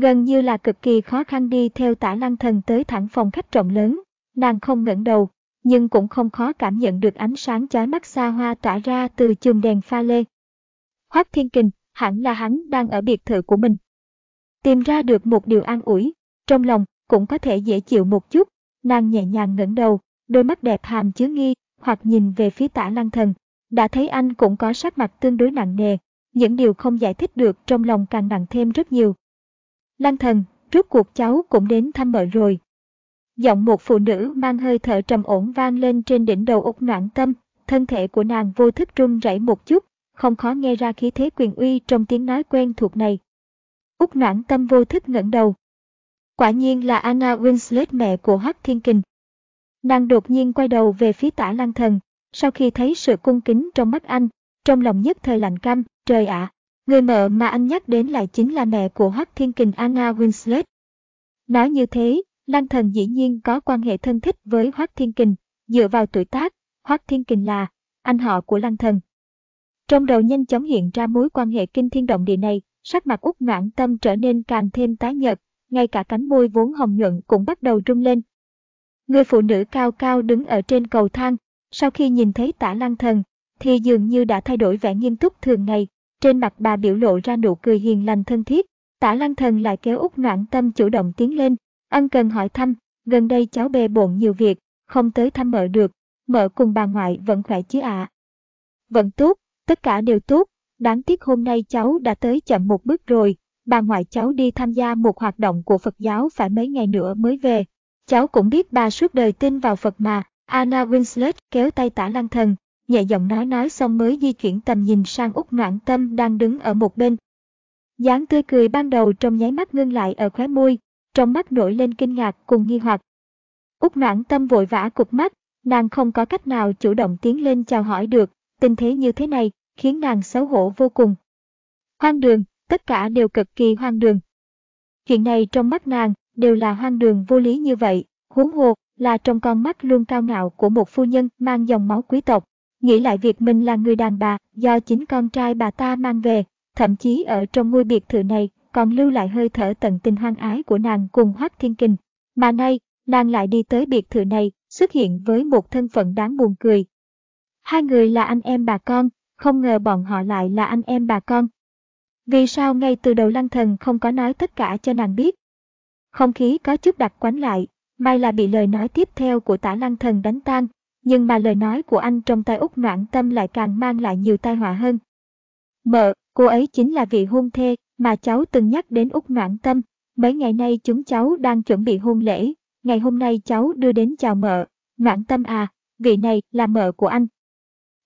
Gần như là cực kỳ khó khăn đi theo tả lăng thần tới thẳng phòng khách rộng lớn, nàng không ngẩng đầu, nhưng cũng không khó cảm nhận được ánh sáng chói mắt xa hoa tỏa ra từ chùm đèn pha lê. Hoác Thiên Kình, hẳn là hắn đang ở biệt thự của mình. Tìm ra được một điều an ủi, trong lòng cũng có thể dễ chịu một chút, nàng nhẹ nhàng ngẩng đầu, đôi mắt đẹp hàm chứa nghi, hoặc nhìn về phía tả lăng thần. Đã thấy anh cũng có sắc mặt tương đối nặng nề, những điều không giải thích được trong lòng càng nặng thêm rất nhiều. Lăng thần, rốt cuộc cháu cũng đến thăm mợ rồi. Giọng một phụ nữ mang hơi thở trầm ổn vang lên trên đỉnh đầu út noãn tâm, thân thể của nàng vô thức run rẩy một chút, không khó nghe ra khí thế quyền uy trong tiếng nói quen thuộc này. Úc noãn tâm vô thức ngẩng đầu. Quả nhiên là Anna Winslet mẹ của Hắc Thiên Kình. Nàng đột nhiên quay đầu về phía tả lăng thần, sau khi thấy sự cung kính trong mắt anh, trong lòng nhất thời lạnh căm, trời ạ, Người mẹ mà anh nhắc đến lại chính là mẹ của Hoắc Thiên Kình Anna Winslet. Nói như thế, Lăng Thần dĩ nhiên có quan hệ thân thích với Hoắc Thiên Kình, dựa vào tuổi tác, Hoắc Thiên Kình là anh họ của Lăng Thần. Trong đầu nhanh chóng hiện ra mối quan hệ kinh thiên động địa này, sắc mặt út noãn tâm trở nên càng thêm tái nhợt, ngay cả cánh môi vốn hồng nhuận cũng bắt đầu rung lên. Người phụ nữ cao cao đứng ở trên cầu thang, sau khi nhìn thấy tả lăng thần, thì dường như đã thay đổi vẻ nghiêm túc thường ngày, trên mặt bà biểu lộ ra nụ cười hiền lành thân thiết, tả lăng thần lại kéo út noãn tâm chủ động tiến lên, ân cần hỏi thăm, gần đây cháu bề bộn nhiều việc, không tới thăm mợ được, mợ cùng bà ngoại vẫn khỏe chứ ạ. À? Vẫn tốt, tất cả đều tốt, đáng tiếc hôm nay cháu đã tới chậm một bước rồi, bà ngoại cháu đi tham gia một hoạt động của Phật giáo phải mấy ngày nữa mới về. Cháu cũng biết bà suốt đời tin vào Phật mà, Anna Winslet kéo tay tả lăng thần, nhẹ giọng nói nói xong mới di chuyển tầm nhìn sang út noãn tâm đang đứng ở một bên. dáng tươi cười ban đầu trong nháy mắt ngưng lại ở khóe môi, trong mắt nổi lên kinh ngạc cùng nghi hoặc. út noãn tâm vội vã cụp mắt, nàng không có cách nào chủ động tiến lên chào hỏi được, tình thế như thế này khiến nàng xấu hổ vô cùng. Hoang đường, tất cả đều cực kỳ hoang đường. Chuyện này trong mắt nàng đều là hoang đường vô lý như vậy, huống hồ là trong con mắt luôn cao ngạo của một phu nhân mang dòng máu quý tộc. Nghĩ lại việc mình là người đàn bà do chính con trai bà ta mang về, thậm chí ở trong ngôi biệt thự này còn lưu lại hơi thở tận tình hoang ái của nàng cùng Hoác Thiên Kình. Mà nay, nàng lại đi tới biệt thự này, xuất hiện với một thân phận đáng buồn cười. Hai người là anh em bà con, không ngờ bọn họ lại là anh em bà con. Vì sao ngay từ đầu lăng thần không có nói tất cả cho nàng biết? Không khí có chút đặc quánh lại, may là bị lời nói tiếp theo của tả lăng thần đánh tan, nhưng mà lời nói của anh trong tay út noãn tâm lại càng mang lại nhiều tai họa hơn. Mợ, cô ấy chính là vị hôn thê mà cháu từng nhắc đến út noãn tâm. Mấy ngày nay chúng cháu đang chuẩn bị hôn lễ, ngày hôm nay cháu đưa đến chào mợ. Noãn tâm à, vị này là mợ của anh.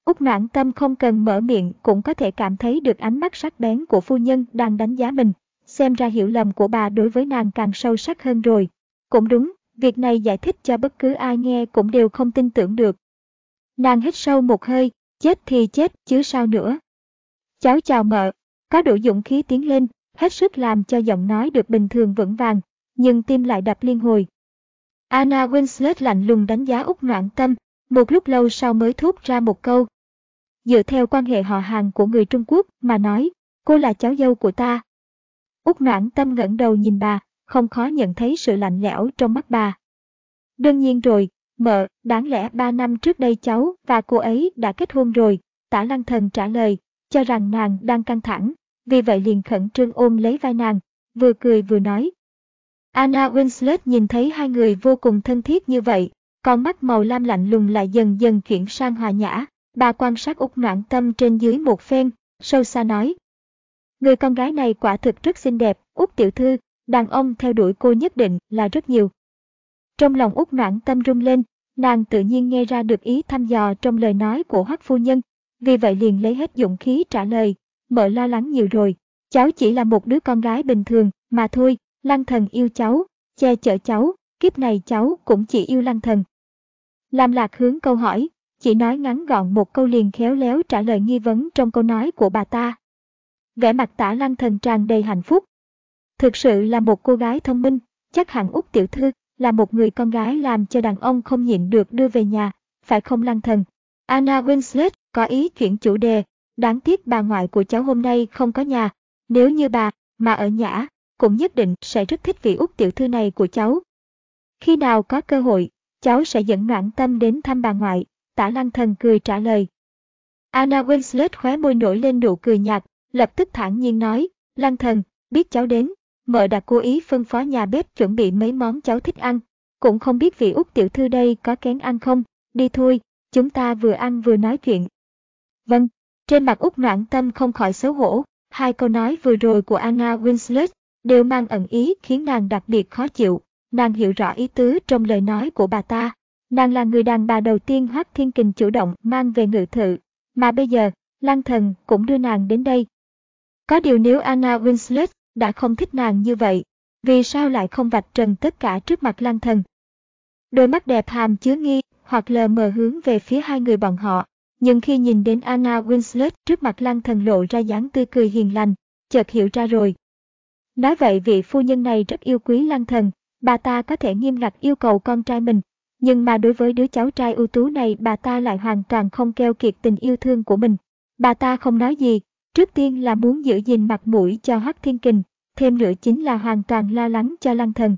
Út noãn tâm không cần mở miệng cũng có thể cảm thấy được ánh mắt sắc bén của phu nhân đang đánh giá mình. Xem ra hiểu lầm của bà đối với nàng càng sâu sắc hơn rồi. Cũng đúng, Việc này giải thích cho bất cứ ai nghe cũng đều không tin tưởng được. Nàng hít sâu một hơi, chết thì chết chứ sao nữa. Cháu chào mợ, có đủ dũng khí tiến lên, hết sức làm cho giọng nói được bình thường vững vàng, nhưng tim lại đập liên hồi. Anna Winslet lạnh lùng đánh giá Úc Noãn Tâm, một lúc lâu sau mới thốt ra một câu. Dựa theo quan hệ họ hàng của người Trung Quốc mà nói, cô là cháu dâu của ta. Úc Noãn Tâm ngẩng đầu nhìn bà, không khó nhận thấy sự lạnh lẽo trong mắt bà. Đương nhiên rồi, mợ, đáng lẽ ba năm trước đây cháu và cô ấy đã kết hôn rồi, tả lăng thần trả lời, cho rằng nàng đang căng thẳng, vì vậy liền khẩn trương ôm lấy vai nàng, vừa cười vừa nói. Anna Winslet nhìn thấy hai người vô cùng thân thiết như vậy, con mắt màu lam lạnh lùng lại dần dần chuyển sang hòa nhã, bà quan sát út noạn tâm trên dưới một phen, sâu xa nói. Người con gái này quả thực rất xinh đẹp, út tiểu thư, đàn ông theo đuổi cô nhất định là rất nhiều. Trong lòng út noãn tâm rung lên, nàng tự nhiên nghe ra được ý thăm dò trong lời nói của hoắc phu nhân, vì vậy liền lấy hết dũng khí trả lời, mợ lo lắng nhiều rồi, cháu chỉ là một đứa con gái bình thường, mà thôi, lăng thần yêu cháu, che chở cháu, kiếp này cháu cũng chỉ yêu lăng thần. Lam Lạc hướng câu hỏi, chỉ nói ngắn gọn một câu liền khéo léo trả lời nghi vấn trong câu nói của bà ta. Vẻ mặt tả lăng thần tràn đầy hạnh phúc. Thực sự là một cô gái thông minh, chắc hẳn út tiểu thư là một người con gái làm cho đàn ông không nhịn được đưa về nhà, phải không lăng thần? Anna Winslet có ý chuyển chủ đề, đáng tiếc bà ngoại của cháu hôm nay không có nhà, nếu như bà mà ở nhã, cũng nhất định sẽ rất thích vị út tiểu thư này của cháu. Khi nào có cơ hội, cháu sẽ dẫn noãn tâm đến thăm bà ngoại, tả lăng thần cười trả lời. Anna Winslet khóe môi nổi lên nụ cười nhạt, lập tức thản nhiên nói, lăng thần, biết cháu đến, mợ đã cố ý phân phó nhà bếp chuẩn bị mấy món cháu thích ăn, cũng không biết vị út tiểu thư đây có kén ăn không, đi thôi, chúng ta vừa ăn vừa nói chuyện. Vâng, trên mặt út noãn tâm không khỏi xấu hổ, hai câu nói vừa rồi của Anna Winslet đều mang ẩn ý khiến nàng đặc biệt khó chịu, nàng hiểu rõ ý tứ trong lời nói của bà ta. Nàng là người đàn bà đầu tiên Hoác Thiên Kình chủ động mang về ngự thự, mà bây giờ, Lăng Thần cũng đưa nàng đến đây. Có điều nếu Anna Winslet đã không thích nàng như vậy, vì sao lại không vạch trần tất cả trước mặt Lăng Thần? Đôi mắt đẹp hàm chứa nghi, hoặc lờ mờ hướng về phía hai người bọn họ, nhưng khi nhìn đến Anna Winslet trước mặt Lăng Thần lộ ra dáng tươi cười hiền lành, chợt hiểu ra rồi. Nói vậy vị phu nhân này rất yêu quý Lăng Thần, bà ta có thể nghiêm ngặt yêu cầu con trai mình, nhưng mà đối với đứa cháu trai ưu tú này bà ta lại hoàn toàn không keo kiệt tình yêu thương của mình. Bà ta không nói gì, trước tiên là muốn giữ gìn mặt mũi cho Hắc Thiên Kình, thêm nữa chính là hoàn toàn lo lắng cho Lăng Thần.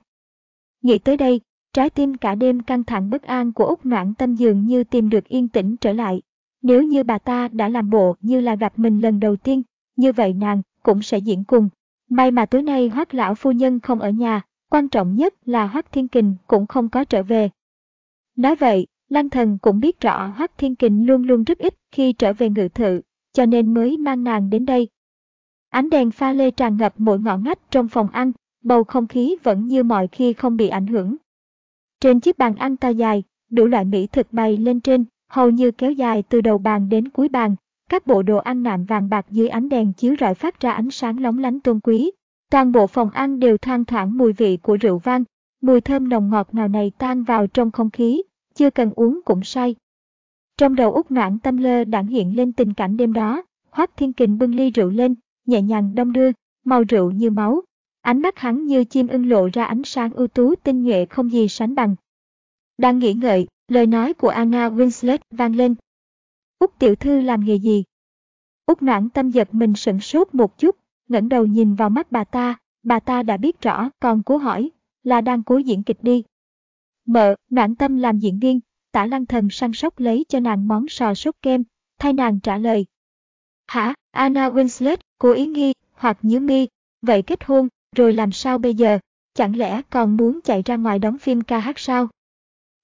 Nghĩ tới đây, trái tim cả đêm căng thẳng bất an của Úc Noãn Tâm dường như tìm được yên tĩnh trở lại. Nếu như bà ta đã làm bộ như là gặp mình lần đầu tiên, như vậy nàng cũng sẽ diễn cùng. May mà tối nay Hoắc lão phu nhân không ở nhà, quan trọng nhất là Hoắc Thiên Kình cũng không có trở về. Nói vậy, Lăng Thần cũng biết rõ Hoắc Thiên Kình luôn luôn rất ít khi trở về ngự thự, cho nên mới mang nàng đến đây. Ánh đèn pha lê tràn ngập mỗi ngõ ngách trong phòng ăn, bầu không khí vẫn như mọi khi không bị ảnh hưởng. Trên chiếc bàn ăn to dài, đủ loại mỹ thực bày lên trên, hầu như kéo dài từ đầu bàn đến cuối bàn. Các bộ đồ ăn nạm vàng bạc dưới ánh đèn chiếu rọi phát ra ánh sáng lóng lánh tôn quý. Toàn bộ phòng ăn đều thoang thoảng mùi vị của rượu vang, mùi thơm nồng ngọt nào này tan vào trong không khí, chưa cần uống cũng say. Trong đầu út noãn tâm lơ đảng hiện lên tình cảnh đêm đó, Hoác Thiên Kình bưng ly rượu lên, nhẹ nhàng đông đưa, màu rượu như máu. Ánh mắt hắn như chim ưng lộ ra ánh sáng ưu tú tinh nhuệ không gì sánh bằng. Đang nghĩ ngợi, lời nói của Anna Winslet vang lên. Úc tiểu thư làm nghề gì? Úc noãn tâm giật mình sửng sốt một chút, ngẩng đầu nhìn vào mắt bà ta, bà ta đã biết rõ, còn cố hỏi, là đang cố diễn kịch đi. Mợ, noãn tâm làm diễn viên, tả lăng thần săn sóc lấy cho nàng món sò sốt kem, thay nàng trả lời. Hả, Anna Winslet, cố ý nghi, hoặc nhớ mi, vậy kết hôn, rồi làm sao bây giờ, chẳng lẽ còn muốn chạy ra ngoài đóng phim ca hát sao?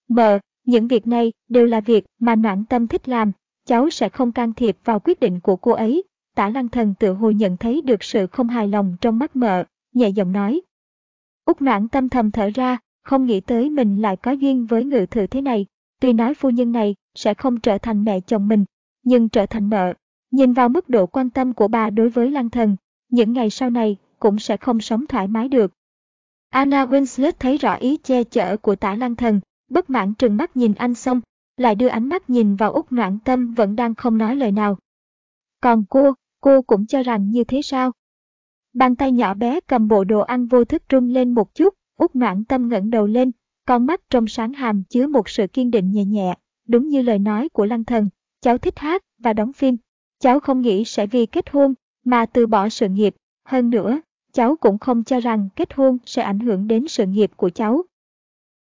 Mờ, những việc này đều là việc mà noãn tâm thích làm, cháu sẽ không can thiệp vào quyết định của cô ấy. Tả lăng thần tự hồ nhận thấy được sự không hài lòng trong mắt mợ, nhẹ giọng nói. Úc noãn tâm thầm thở ra, không nghĩ tới mình lại có duyên với ngự thử thế này. Tuy nói phu nhân này sẽ không trở thành mẹ chồng mình, nhưng trở thành mợ. Nhìn vào mức độ quan tâm của bà đối với lăng thần, những ngày sau này cũng sẽ không sống thoải mái được. Anna Winslet thấy rõ ý che chở của tả lăng thần, bất mãn trừng mắt nhìn anh xong, lại đưa ánh mắt nhìn vào Úc Noãn Tâm vẫn đang không nói lời nào. Còn cô, cô cũng cho rằng như thế sao? Bàn tay nhỏ bé cầm bộ đồ ăn vô thức rung lên một chút, Úc Noãn Tâm ngẩng đầu lên, con mắt trong sáng hàm chứa một sự kiên định nhẹ nhẹ, đúng như lời nói của Lăng Thần, cháu thích hát và đóng phim. Cháu không nghĩ sẽ vì kết hôn mà từ bỏ sự nghiệp, hơn nữa, cháu cũng không cho rằng kết hôn sẽ ảnh hưởng đến sự nghiệp của cháu.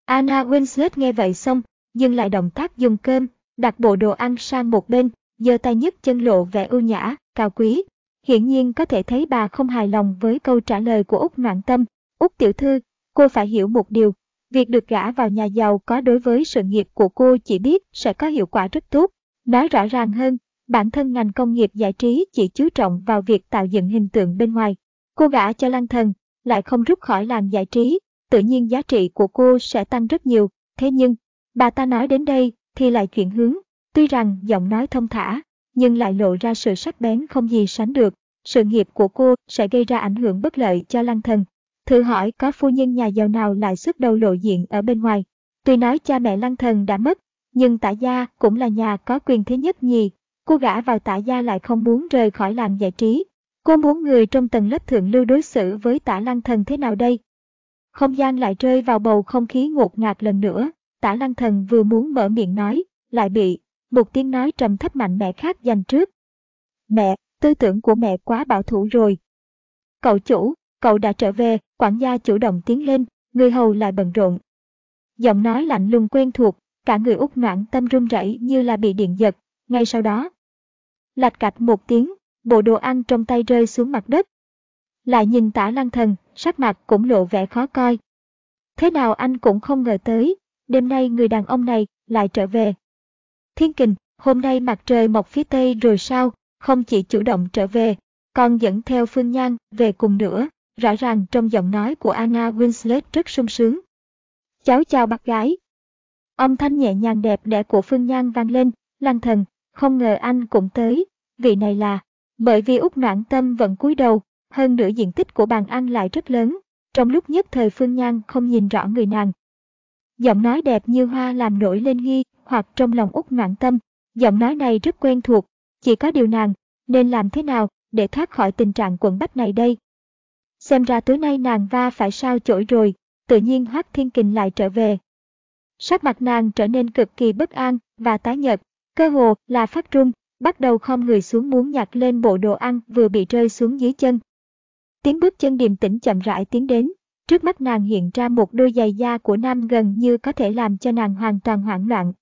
Anna Winslet nghe vậy xong, dừng lại động tác dùng cơm, đặt bộ đồ ăn sang một bên, giơ tay nhấc chân lộ vẻ ưu nhã, cao quý. Hiển nhiên có thể thấy bà không hài lòng với câu trả lời của Úc Noạn Tâm. Úc tiểu thư, cô phải hiểu một điều, việc được gả vào nhà giàu có đối với sự nghiệp của cô chỉ biết sẽ có hiệu quả rất tốt. Nói rõ ràng hơn, bản thân ngành công nghiệp giải trí chỉ chú trọng vào việc tạo dựng hình tượng bên ngoài. Cô gả cho lăng thần, lại không rút khỏi làng giải trí, tự nhiên giá trị của cô sẽ tăng rất nhiều. Thế nhưng, bà ta nói đến đây thì lại chuyển hướng, tuy rằng giọng nói thông thả, nhưng lại lộ ra sự sắc bén không gì sánh được. Sự nghiệp của cô sẽ gây ra ảnh hưởng bất lợi cho lăng thần. Thử hỏi có phu nhân nhà giàu nào lại xuất đầu lộ diện ở bên ngoài. Tuy nói cha mẹ lăng thần đã mất, nhưng tả gia cũng là nhà có quyền thế nhất nhì. Cô gả vào tả gia lại không muốn rời khỏi làng giải trí. Cô muốn người trong tầng lớp thượng lưu đối xử với tả lăng thần thế nào đây? Không gian lại rơi vào bầu không khí ngột ngạt lần nữa. Tả lăng thần vừa muốn mở miệng nói, lại bị một tiếng nói trầm thấp mạnh mẽ khác giành trước. Mẹ, tư tưởng của mẹ quá bảo thủ rồi. Cậu chủ, cậu đã trở về, quản gia chủ động tiến lên, người hầu lại bận rộn. Giọng nói lạnh lùng quen thuộc, cả người út noãn tâm run rẩy như là bị điện giật, ngay sau đó. Lạch cạch một tiếng, bộ đồ ăn trong tay rơi xuống mặt đất. Lại nhìn tả lăng thần, sắc mặt cũng lộ vẻ khó coi. Thế nào anh cũng không ngờ tới, đêm nay người đàn ông này lại trở về. Thiên kình, hôm nay mặt trời mọc phía tây rồi sao, không chỉ chủ động trở về, còn dẫn theo Phương Nhan về cùng nữa, rõ ràng trong giọng nói của Anna Winslet rất sung sướng. Cháu chào bác gái. Âm thanh nhẹ nhàng đẹp đẽ của Phương Nhan vang lên, lăng thần, không ngờ anh cũng tới, vị này là, bởi vì út noãn tâm vẫn cúi đầu, hơn nữa diện tích của bàn ăn lại rất lớn, trong lúc nhất thời Phương Nhan không nhìn rõ người nàng. Giọng nói đẹp như hoa làm nổi lên nghi, hoặc trong lòng út noãn tâm, giọng nói này rất quen thuộc, chỉ có điều nàng, nên làm thế nào để thoát khỏi tình trạng quẩn bách này đây? Xem ra tối nay nàng va phải sao chổi rồi, tự nhiên Hoác Thiên Kình lại trở về. Sắc mặt nàng trở nên cực kỳ bất an và tái nhợt, cơ hồ là phát run, bắt đầu khom người xuống muốn nhặt lên bộ đồ ăn vừa bị rơi xuống dưới chân. Tiếng bước chân điềm tĩnh chậm rãi tiến đến, trước mắt nàng hiện ra một đôi giày da của nam gần như có thể làm cho nàng hoàn toàn hoảng loạn.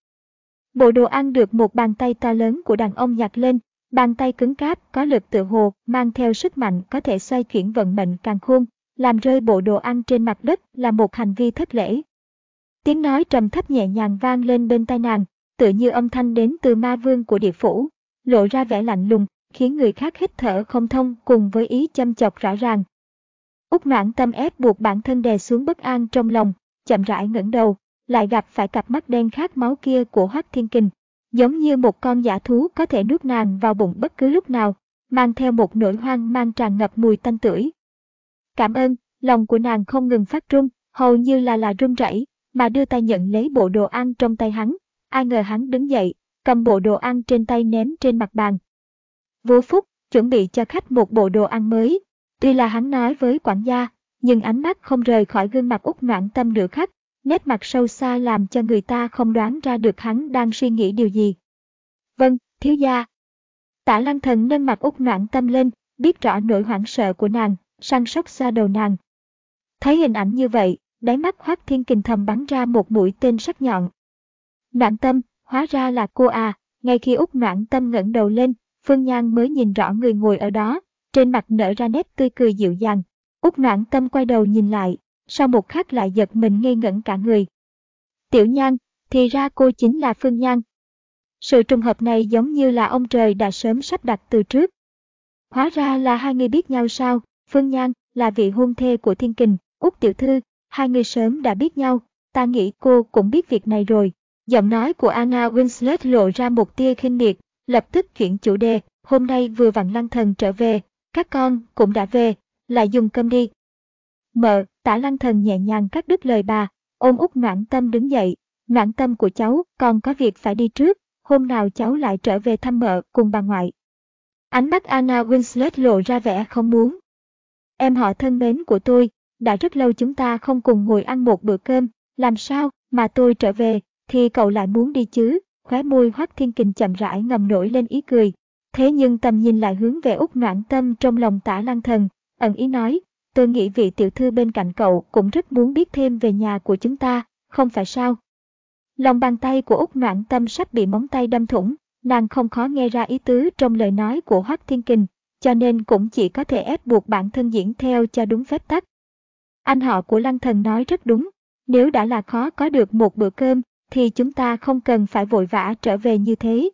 Bộ đồ ăn được một bàn tay to lớn của đàn ông nhặt lên, bàn tay cứng cáp có lực tự hồ mang theo sức mạnh có thể xoay chuyển vận mệnh càng khôn, làm rơi bộ đồ ăn trên mặt đất là một hành vi thất lễ. Tiếng nói trầm thấp nhẹ nhàng vang lên bên tai nàng, tựa như âm thanh đến từ ma vương của địa phủ, lộ ra vẻ lạnh lùng, khiến người khác hít thở không thông cùng với ý châm chọc rõ ràng. Úc noãn tâm ép buộc bản thân đè xuống bất an trong lòng, chậm rãi ngẩng đầu, lại gặp phải cặp mắt đen khát máu kia của Hoắc Thiên Kình, giống như một con giả thú có thể nuốt nàng vào bụng bất cứ lúc nào, mang theo một nỗi hoang mang tràn ngập mùi tanh tưởi. Cảm ơn, lòng của nàng không ngừng phát run, hầu như là là run rẩy, mà đưa tay nhận lấy bộ đồ ăn trong tay hắn. Ai ngờ hắn đứng dậy, cầm bộ đồ ăn trên tay ném trên mặt bàn. Vô Phúc chuẩn bị cho khách một bộ đồ ăn mới. Tuy là hắn nói với quản gia, nhưng ánh mắt không rời khỏi gương mặt út noãn tâm nửa khắc, nét mặt sâu xa làm cho người ta không đoán ra được hắn đang suy nghĩ điều gì. Vâng, thiếu gia. Tả lăng thần nâng mặt út noạn tâm lên, biết rõ nỗi hoảng sợ của nàng, săn sóc xa đầu nàng. Thấy hình ảnh như vậy, đáy mắt Hoác Thiên Kình thầm bắn ra một mũi tên sắc nhọn. Noạn tâm, hóa ra là cô à, ngay khi út noạn tâm ngẩng đầu lên, Phương Nhan mới nhìn rõ người ngồi ở đó, trên mặt nở ra nét tươi cười dịu dàng. Út noãn tâm quay đầu nhìn lại, sau một khắc lại giật mình ngây ngẩn cả người. Tiểu Nhan, thì ra cô chính là Phương Nhan. Sự trùng hợp này giống như là ông trời đã sớm sắp đặt từ trước. Hóa ra là hai người biết nhau sao, Phương Nhan là vị hôn thê của Thiên Kình, Úc Tiểu Thư, hai người sớm đã biết nhau, ta nghĩ cô cũng biết việc này rồi. Giọng nói của Anna Winslet lộ ra một tia khinh miệt, lập tức chuyển chủ đề, hôm nay vừa vặn lăng thần trở về, các con cũng đã về, lại dùng cơm đi. Mợ, tả lăng thần nhẹ nhàng cắt đứt lời bà, ôm út noãn tâm đứng dậy, noãn tâm của cháu còn có việc phải đi trước, hôm nào cháu lại trở về thăm mợ cùng bà ngoại. Ánh mắt Anna Winslet lộ ra vẻ không muốn. Em họ thân mến của tôi, đã rất lâu chúng ta không cùng ngồi ăn một bữa cơm, làm sao mà tôi trở về, thì cậu lại muốn đi chứ, khóe môi hoác thiên kình chậm rãi ngầm nổi lên ý cười. Thế nhưng tầm nhìn lại hướng về út noãn tâm trong lòng tả lăng thần, ẩn ý nói, tôi nghĩ vị tiểu thư bên cạnh cậu cũng rất muốn biết thêm về nhà của chúng ta, không phải sao? Lòng bàn tay của út noãn tâm sắp bị móng tay đâm thủng, nàng không khó nghe ra ý tứ trong lời nói của Hoác Thiên Kình, cho nên cũng chỉ có thể ép buộc bản thân diễn theo cho đúng phép tắc. Anh họ của Lăng Thần nói rất đúng, nếu đã là khó có được một bữa cơm, thì chúng ta không cần phải vội vã trở về như thế.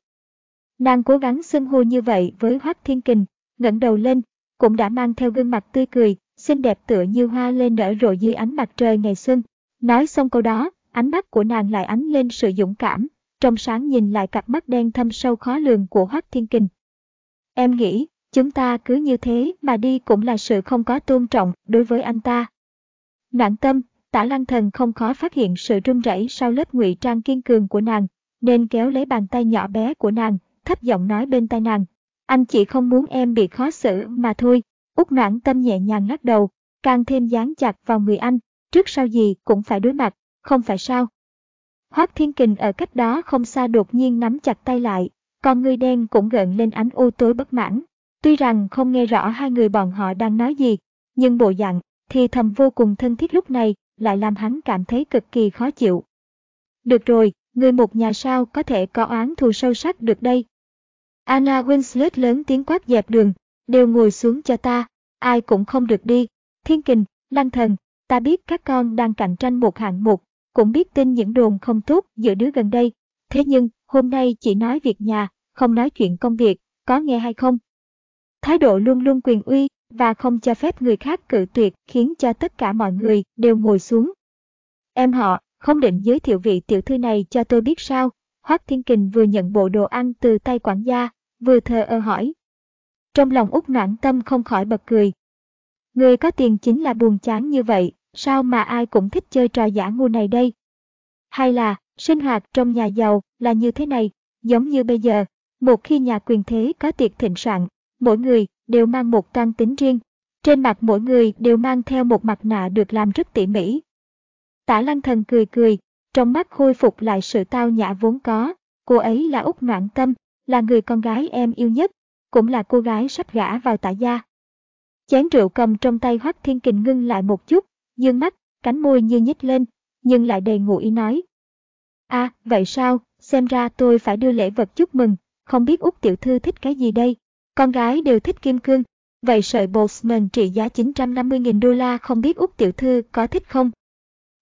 Nàng cố gắng xưng hô như vậy với Hoác Thiên Kình, ngẩng đầu lên, cũng đã mang theo gương mặt tươi cười, xinh đẹp tựa như hoa lên nở rộ dưới ánh mặt trời ngày xuân. Nói xong câu đó, ánh mắt của nàng lại ánh lên sự dũng cảm, trong sáng nhìn lại cặp mắt đen thâm sâu khó lường của Hoắc Thiên Kình. Em nghĩ, chúng ta cứ như thế mà đi cũng là sự không có tôn trọng đối với anh ta. Nạn tâm, tả lăng thần không khó phát hiện sự run rẩy sau lớp ngụy trang kiên cường của nàng, nên kéo lấy bàn tay nhỏ bé của nàng, thấp giọng nói bên tai nàng. Anh chỉ không muốn em bị khó xử mà thôi. Út noãn tâm nhẹ nhàng lắc đầu, càng thêm dán chặt vào người anh, trước sau gì cũng phải đối mặt, không phải sao. Hoác Thiên Kình ở cách đó không xa đột nhiên nắm chặt tay lại, con người đen cũng gợn lên ánh u tối bất mãn. Tuy rằng không nghe rõ hai người bọn họ đang nói gì, nhưng bộ dạng thì thầm vô cùng thân thiết lúc này lại làm hắn cảm thấy cực kỳ khó chịu. Được rồi, người một nhà sao có thể có oán thù sâu sắc được đây. Anna Winslet lớn tiếng quát dẹp đường, đều ngồi xuống cho ta, ai cũng không được đi. Thiên kình, lăng thần, ta biết các con đang cạnh tranh một hạng mục, cũng biết tin những đồn không tốt giữa đứa gần đây. Thế nhưng, hôm nay chỉ nói việc nhà, không nói chuyện công việc, có nghe hay không? Thái độ luôn luôn quyền uy và không cho phép người khác cự tuyệt khiến cho tất cả mọi người đều ngồi xuống. Em họ, không định giới thiệu vị tiểu thư này cho tôi biết sao? Hoác Thiên Kình vừa nhận bộ đồ ăn từ tay quản gia, vừa thờ ơ hỏi. Trong lòng út noãn tâm không khỏi bật cười. Người có tiền chính là buồn chán như vậy, sao mà ai cũng thích chơi trò giả ngu này đây? Hay là, sinh hoạt trong nhà giàu là như thế này, giống như bây giờ, một khi nhà quyền thế có tiệc thịnh soạn, mỗi người đều mang một toan tính riêng. Trên mặt mỗi người đều mang theo một mặt nạ được làm rất tỉ mỉ. Tả lăng thần cười cười, trong mắt khôi phục lại sự tao nhã vốn có. Cô ấy là út Noãn Tâm, là người con gái em yêu nhất, cũng là cô gái sắp gả vào tả gia. Chén rượu cầm trong tay Hoắc Thiên Kình ngưng lại một chút, dương mắt, cánh môi như nhích lên, nhưng lại đầy ngụ ý nói. À, vậy sao, xem ra tôi phải đưa lễ vật chúc mừng, không biết Úc tiểu thư thích cái gì đây? Con gái đều thích kim cương, vậy sợi Boltzmann trị giá 950.000 đô la không biết Úc tiểu thư có thích không?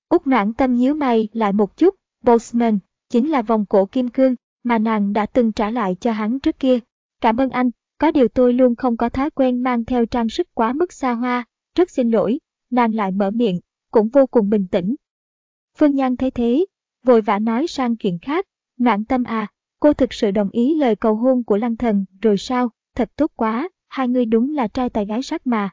Úc noãn tâm nhíu mày lại một chút, Boltzmann, chính là vòng cổ kim cương mà nàng đã từng trả lại cho hắn trước kia. Cảm ơn anh, có điều tôi luôn không có thói quen mang theo trang sức quá mức xa hoa, rất xin lỗi, nàng lại mở miệng, cũng vô cùng bình tĩnh. Phương Nhan thấy thế, vội vã nói sang chuyện khác, noãn tâm à, cô thực sự đồng ý lời cầu hôn của lăng thần rồi sao? thật tốt quá, hai người đúng là trai tài gái sắc mà.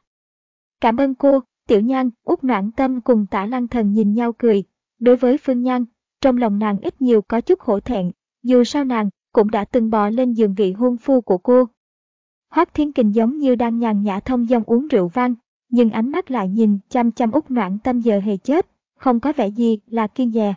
Cảm ơn cô, Tiểu Nhan, út noãn tâm cùng tả lăng thần nhìn nhau cười. Đối với Phương Nhan, trong lòng nàng ít nhiều có chút hổ thẹn, dù sao nàng cũng đã từng bò lên giường vị hôn phu của cô. Hoác Thiên Kình giống như đang nhàn nhã thông dong uống rượu vang, nhưng ánh mắt lại nhìn chăm chăm út noạn tâm giờ hề chết, không có vẻ gì là kiên dè.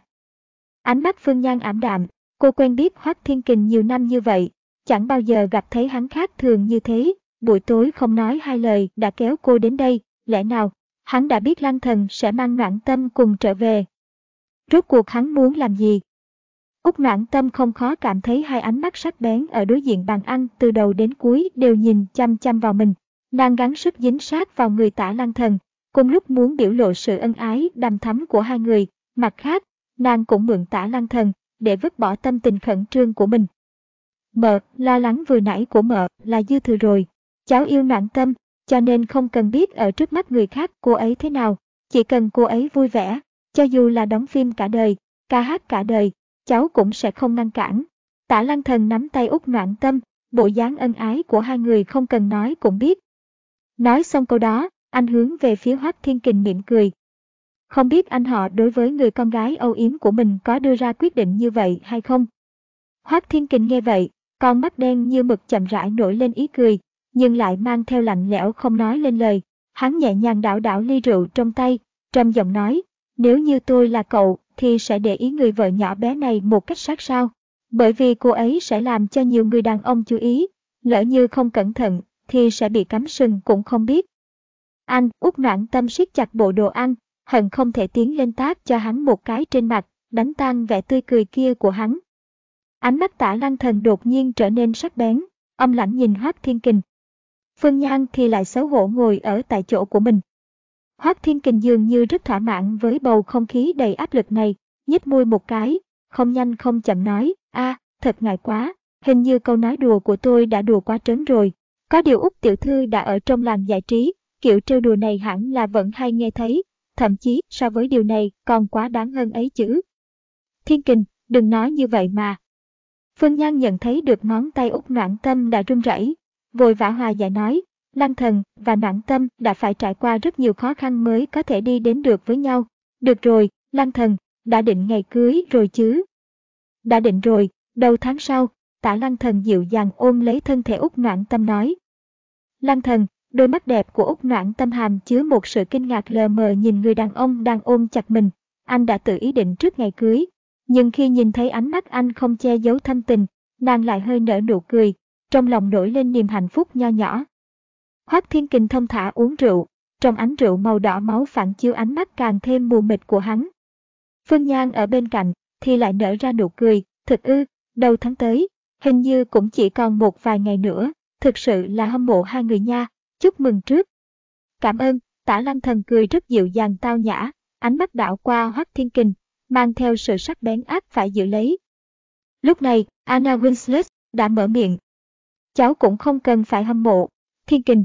Ánh mắt Phương Nhan ảm đạm, cô quen biết Hoác Thiên Kình nhiều năm như vậy, chẳng bao giờ gặp thấy hắn khác thường như thế, buổi tối không nói hai lời đã kéo cô đến đây, lẽ nào, hắn đã biết Lan thần sẽ mang noạn tâm cùng trở về. Rốt cuộc hắn muốn làm gì? Úc noãn tâm không khó cảm thấy hai ánh mắt sắc bén ở đối diện bàn ăn từ đầu đến cuối đều nhìn chăm chăm vào mình. Nàng gắng sức dính sát vào người tả lăng thần, cùng lúc muốn biểu lộ sự ân ái đầm thắm của hai người. Mặt khác, nàng cũng mượn tả lăng thần để vứt bỏ tâm tình khẩn trương của mình. Mợ, lo lắng vừa nãy của mợ là dư thừa rồi. Cháu yêu noạn tâm, cho nên không cần biết ở trước mắt người khác cô ấy thế nào. Chỉ cần cô ấy vui vẻ, cho dù là đóng phim cả đời, ca hát cả đời, cháu cũng sẽ không ngăn cản. Tả lăng thần nắm tay út noạn tâm, bộ dáng ân ái của hai người không cần nói cũng biết. Nói xong câu đó, anh hướng về phía Hoác Thiên Kình mỉm cười. Không biết anh họ đối với người con gái âu yếm của mình có đưa ra quyết định như vậy hay không? Hoác Thiên Kình nghe vậy, con mắt đen như mực chậm rãi nổi lên ý cười, nhưng lại mang theo lạnh lẽo không nói lên lời. Hắn nhẹ nhàng đảo đảo ly rượu trong tay, trầm giọng nói, nếu như tôi là cậu thì sẽ để ý người vợ nhỏ bé này một cách sát sao. Bởi vì cô ấy sẽ làm cho nhiều người đàn ông chú ý, lỡ như không cẩn thận thì sẽ bị cắm sừng cũng không biết. Anh út nản, tâm siết chặt bộ đồ ăn, hận không thể tiến lên tác cho hắn một cái trên mặt, đánh tan vẻ tươi cười kia của hắn. Ánh mắt tả lăng thần đột nhiên trở nên sắc bén, âm lãnh nhìn Hoác Thiên Kình. Phương Nhan thì lại xấu hổ ngồi ở tại chỗ của mình. Hoác Thiên Kình dường như rất thỏa mãn với bầu không khí đầy áp lực này, nhếch môi một cái, không nhanh không chậm nói, a thật ngại quá, hình như câu nói đùa của tôi đã đùa quá trớn rồi. Có điều Úc Tiểu Thư đã ở trong làng giải trí, kiểu trêu đùa này hẳn là vẫn hay nghe thấy, thậm chí so với điều này còn quá đáng hơn ấy chứ. Thiên Kình, đừng nói như vậy mà, Phương Nhan nhận thấy được ngón tay Úc noạn tâm đã run rẩy, vội vã hòa giải nói, Lăng Thần và Noãn Tâm đã phải trải qua rất nhiều khó khăn mới có thể đi đến được với nhau. Được rồi, Lăng Thần, đã định ngày cưới rồi chứ? Đã định rồi, đầu tháng sau, tả Lăng Thần dịu dàng ôm lấy thân thể Úc Noãn Tâm nói. Lăng Thần, đôi mắt đẹp của Úc Noãn Tâm hàm chứa một sự kinh ngạc lờ mờ nhìn người đàn ông đang ôm chặt mình. Anh đã tự ý định trước ngày cưới, nhưng khi nhìn thấy ánh mắt anh không che giấu thâm tình, nàng lại hơi nở nụ cười, trong lòng nổi lên niềm hạnh phúc nho nhỏ. Hoác Thiên Kình thông thả uống rượu, trong ánh rượu màu đỏ máu phản chiếu ánh mắt càng thêm mù mịt của hắn. Phương Nhan ở bên cạnh thì lại nở ra nụ cười, thật ư, đầu tháng tới, hình như cũng chỉ còn một vài ngày nữa, thực sự là hâm mộ hai người nha, chúc mừng trước. Cảm ơn, tả lăng thần cười rất dịu dàng tao nhã, ánh mắt đảo qua Hoác Thiên Kình, mang theo sự sắc bén ác phải giữ lấy. Lúc này, Anna Winslet đã mở miệng. Cháu cũng không cần phải hâm mộ. Thiên Kình,